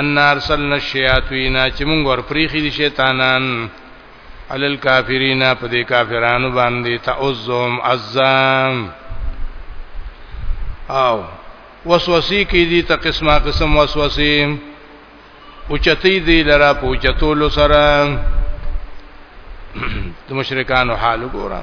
ان ارسلنا الشیاطین چې موږ ورپریخي دي شیطانان علل کافرین په دې کافرانو باندې تعذهم عزام او وسوسې کې دي ته قسمه قسم وسوسې اوچتې دي لرا پوچتول سره د مشرکانو حال وګورئ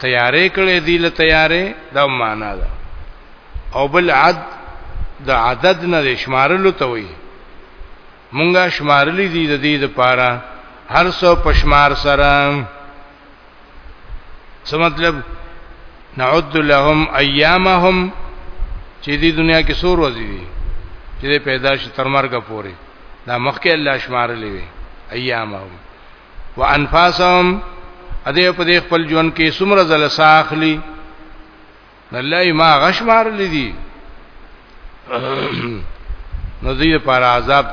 تیارې کړې دی له تیارې دا معنا ده او بل عد د عدد نه شمارلو ته وي مونږه شمارلې دي د دې لپاره هر څو پشمار سره څه مطلب نعد لهم ایامهم چې دې دنیا کې سور وځي دي چې پیدا شي تر مرګه پوري دا مخکې الله شمارلې وي ایامهم وانفاسهم اده په دې خپل ژوند کې څومره ځل ساخلی الله ما غشمار لدی نو دې پر عذاب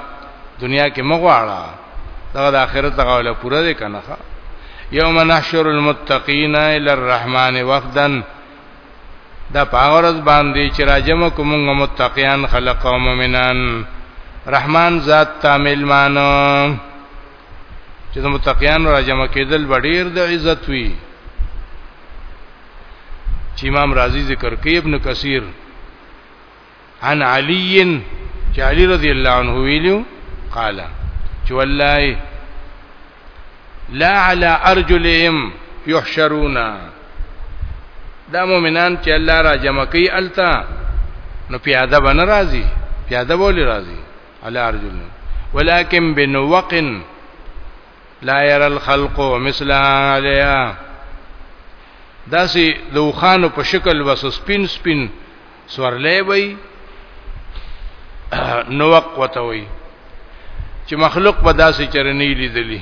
دنیا کې مغواړه دا د آخرت هغه له پوره دې کنه یوم نحشر المتقین الی الرحمن وفدا دا پاورز باندې چې راجم کوم متقیان خلق او مؤمنان رحمان ذات تامل مانو چې د متقیان را جمع کېدل ډیر د عزت وی چې امام رازی ذکر کوي ابن کثیر عن علی چې علی رضی الله عنه ویلو قال چې والله لا على ارجلهم يحشرون دا مؤمنان چې الله را جمع کوي التا نو پیاده بن راضي پیاده بولی راضي على ارجل ولكن بنوق لا يرى الخلق مثل عليها داسي دوخانو په شکل وس سپین سپین سورلې وي نوق وتوي چې مخلوق په داسې چرنی لیدلی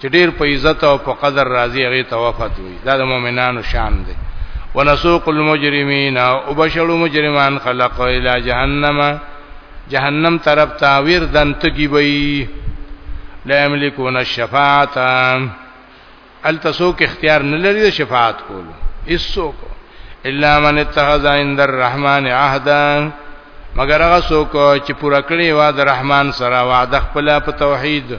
چې ډیر په عزت او په قدر راضي هغه ته وفات وي دا د مؤمنانو شان دی ونسوق المجرمین او بشر مجرمان خلق الى جهنم جهنم طرف ته ویر دن تګي وي لا یملکون الشفاعت التسوک اختیار نه لري شفاعت کولو اسوک الا من اتخذ عند الرحمن عهدا مگر هغه څوک چې پوره کړی و د رحمان سره وعده خپل په توحید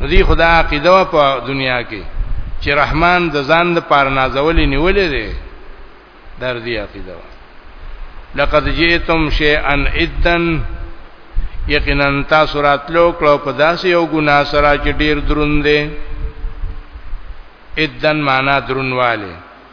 ندی خدا عقیده په دنیا کې چې رحمان د ځان د پار نازولې نیولې دی در دې عقیده لقد جئتم شیئا ادن یقینا تاسو راتلو کړو په داسې یو ګنا سره چې ډیر دروند دی ادن معنا درونواله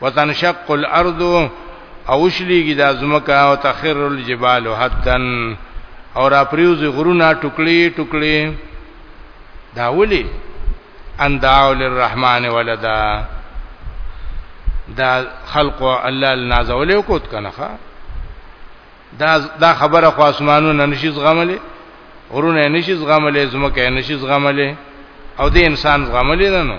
وتنشق الارض او شلیږي د ازمکه او تخر الجبال حدن او را پریوز غرونه ټوکړي ټوکړي دا ولي ان دعوا للرحمن ولدا دا خلق الله النازول وکوت کنه دا دا خبره خو اسمانونه نشي زغملې غرونه نشي زغملې زمکه نشي زغملې او د انسان زغملې نه نو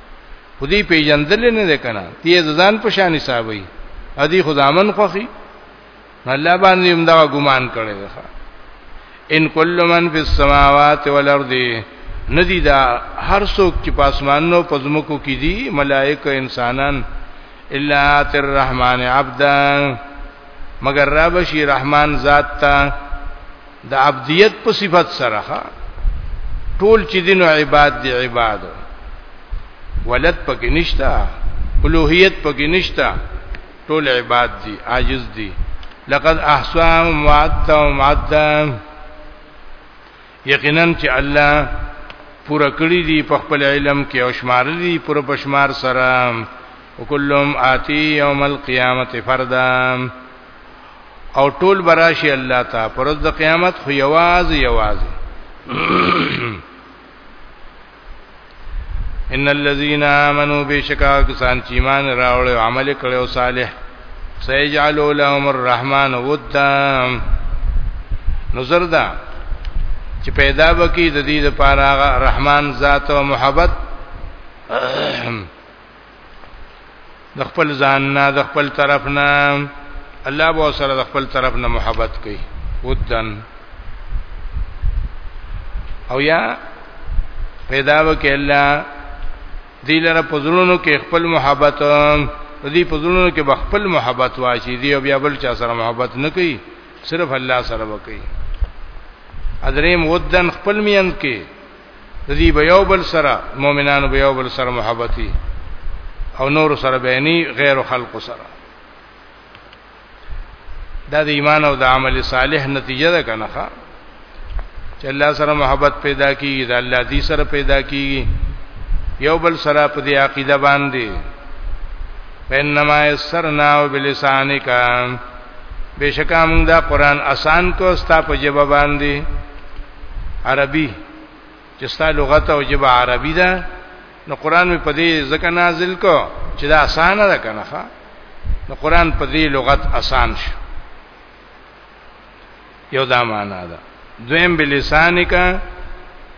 خو دې پیجندل نه ده کنه تی ځان په شان حسابي ادي خدامن خوخي الله باندې هم دا ګمان کړي ده ان کل من فی السماوات والارض ندی دا هر څوک چې پاسمانو پزمکو کې دي ملائکه انسانان الا تر الرحمن عبدا مگر رب شي رحمان ذات ته د عبدیت په صفت سره ټول چې دین او عباد دی عباد ولد پکې نشتا اولوہیت پکې نشتا ټول عباد دي عاجز دي لقد احصاهم وعدهم عدا یقینا چې الله پورا کړی دی په خپل علم کې او شمار دی پورا بشمار سره وکلهم آتی یوم القیامت فردا او ټول براشي الله ته پرز د قیامت خو یواز یواز ان الذين امنوا بشکا کسان چې ایمان راوړ او عمل کړي او صالح سيجعل لهم الرحمن ودا نظر دا چې پیدا وکي د دې لپاره رحمان ذات او محبت د خپل ځان نه د خپل طرف نه الله به سره د خپل طرف نه محبت کوي ودن او یا پیدا وکړي الله دی لره پزړونو کې خپل محبت دی پزړونو کې خپل محبت واشي دی بیا بل چا سره محبت نه کوي صرف الله سره وکړي ادریم ودن خپل میند کې د دې به یو بل سره مؤمنانو به یو بل سره محبتي او نور سره بیني غیر خلق سره دا د ایمان او د عمل صالح نتیجه ده کنه چې الله سره محبت پیدا کیږي د الله دی سره پیدا کیږي یو بل سره په دې عقیده باندې فینما یسرنا وبلسانک بشکام دا قران آسان کو ستا په جواب باندې عربي چې ستا لغت او جبه عربي ده نو قران په دې ځکه نازل کو چې دا اسانه ده کنه ښا نو قران په دې لغت اسان شو یو دا معنا ده دویم بلسان کا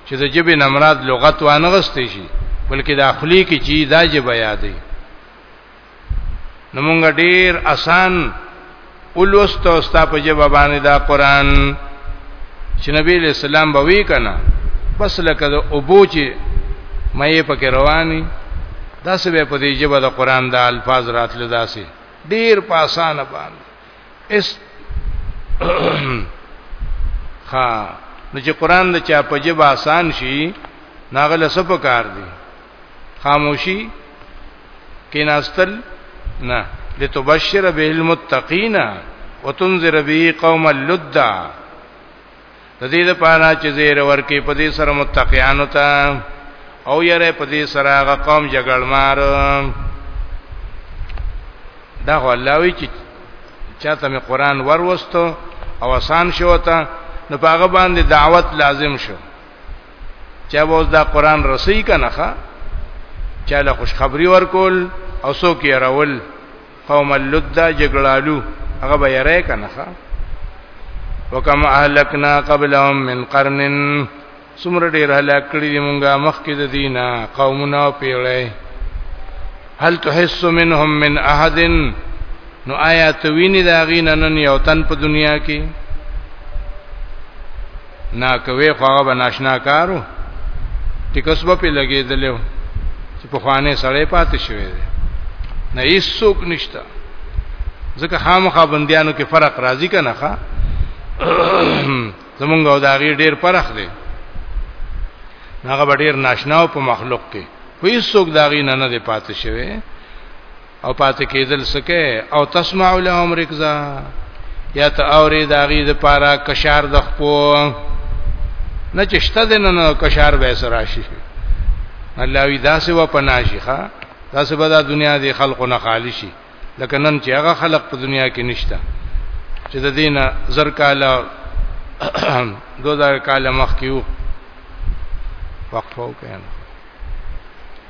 چې د جبه نمراد لغت وانغستې شي بلکې د اخلی کې چې دا جبه یادې نو مونږ ډیر آسان اولوست او ستا په جواب باندې دا قران چې نبی له سلام به وی کنه بس لکه د ابو چې مې پکې رواني دا څه به په دې جواب د قران د الفاظ راتل داسي ډیر په آسان باندې اس ها نو چې قران د چا په جواب آسان شي ناغله سپکار دي خاموشي کیناستل نه لتبشر به المتقین وتنذر به قوم اللدا د دې لپاره چې زیر ورکی په دې سره متقیانو ته او یره په دې سره هغه قوم جګړمار دا هو الله وی چې چاته مې قران وروستو او آسان شو ته نو پاغه باندې دعوت لازم شو چا ووز دا قران رسي کنه ښا چا له خوشخبری ورکول او څوک یې راول قوم اللدا جګړالو هغه به یې رې کنه ښا وکم اهلکنا قبلهم من قرن سمره ډیر هلاک کړی دی مونږه مخکې د دینه قومونه پیړې هل تحس منهم من احد نو آیا توینی دا غینه نن یو تن په دنیا کې نه کوي خو هغه بناشنا کارو ټیکس به په لګېدلو چې په خوانه سړې پاتې شوې ده نه هیڅوک نشته ځکه خامخا بندیانو کې فرق راځي کنه ښا زمونږ او داغي ډیر فرق دی هغه ډیر ناشنا او په مخلوق کې هیڅوک داغي نه نه پاتې شوی او پاتې کېدل سکه او تسمع لهم رکزا یا ته اوري داغي د پاره کشار د خپو نه چشته د نه کشار به سره شي الله وی داسې و پناشي ښا داسې به د دنیا د خلقو نه خالی شي لکه نن چې هغه خلق په دنیا کې نشته چې د دینه زر کاله 2000 کاله مخکیو وقفو کینو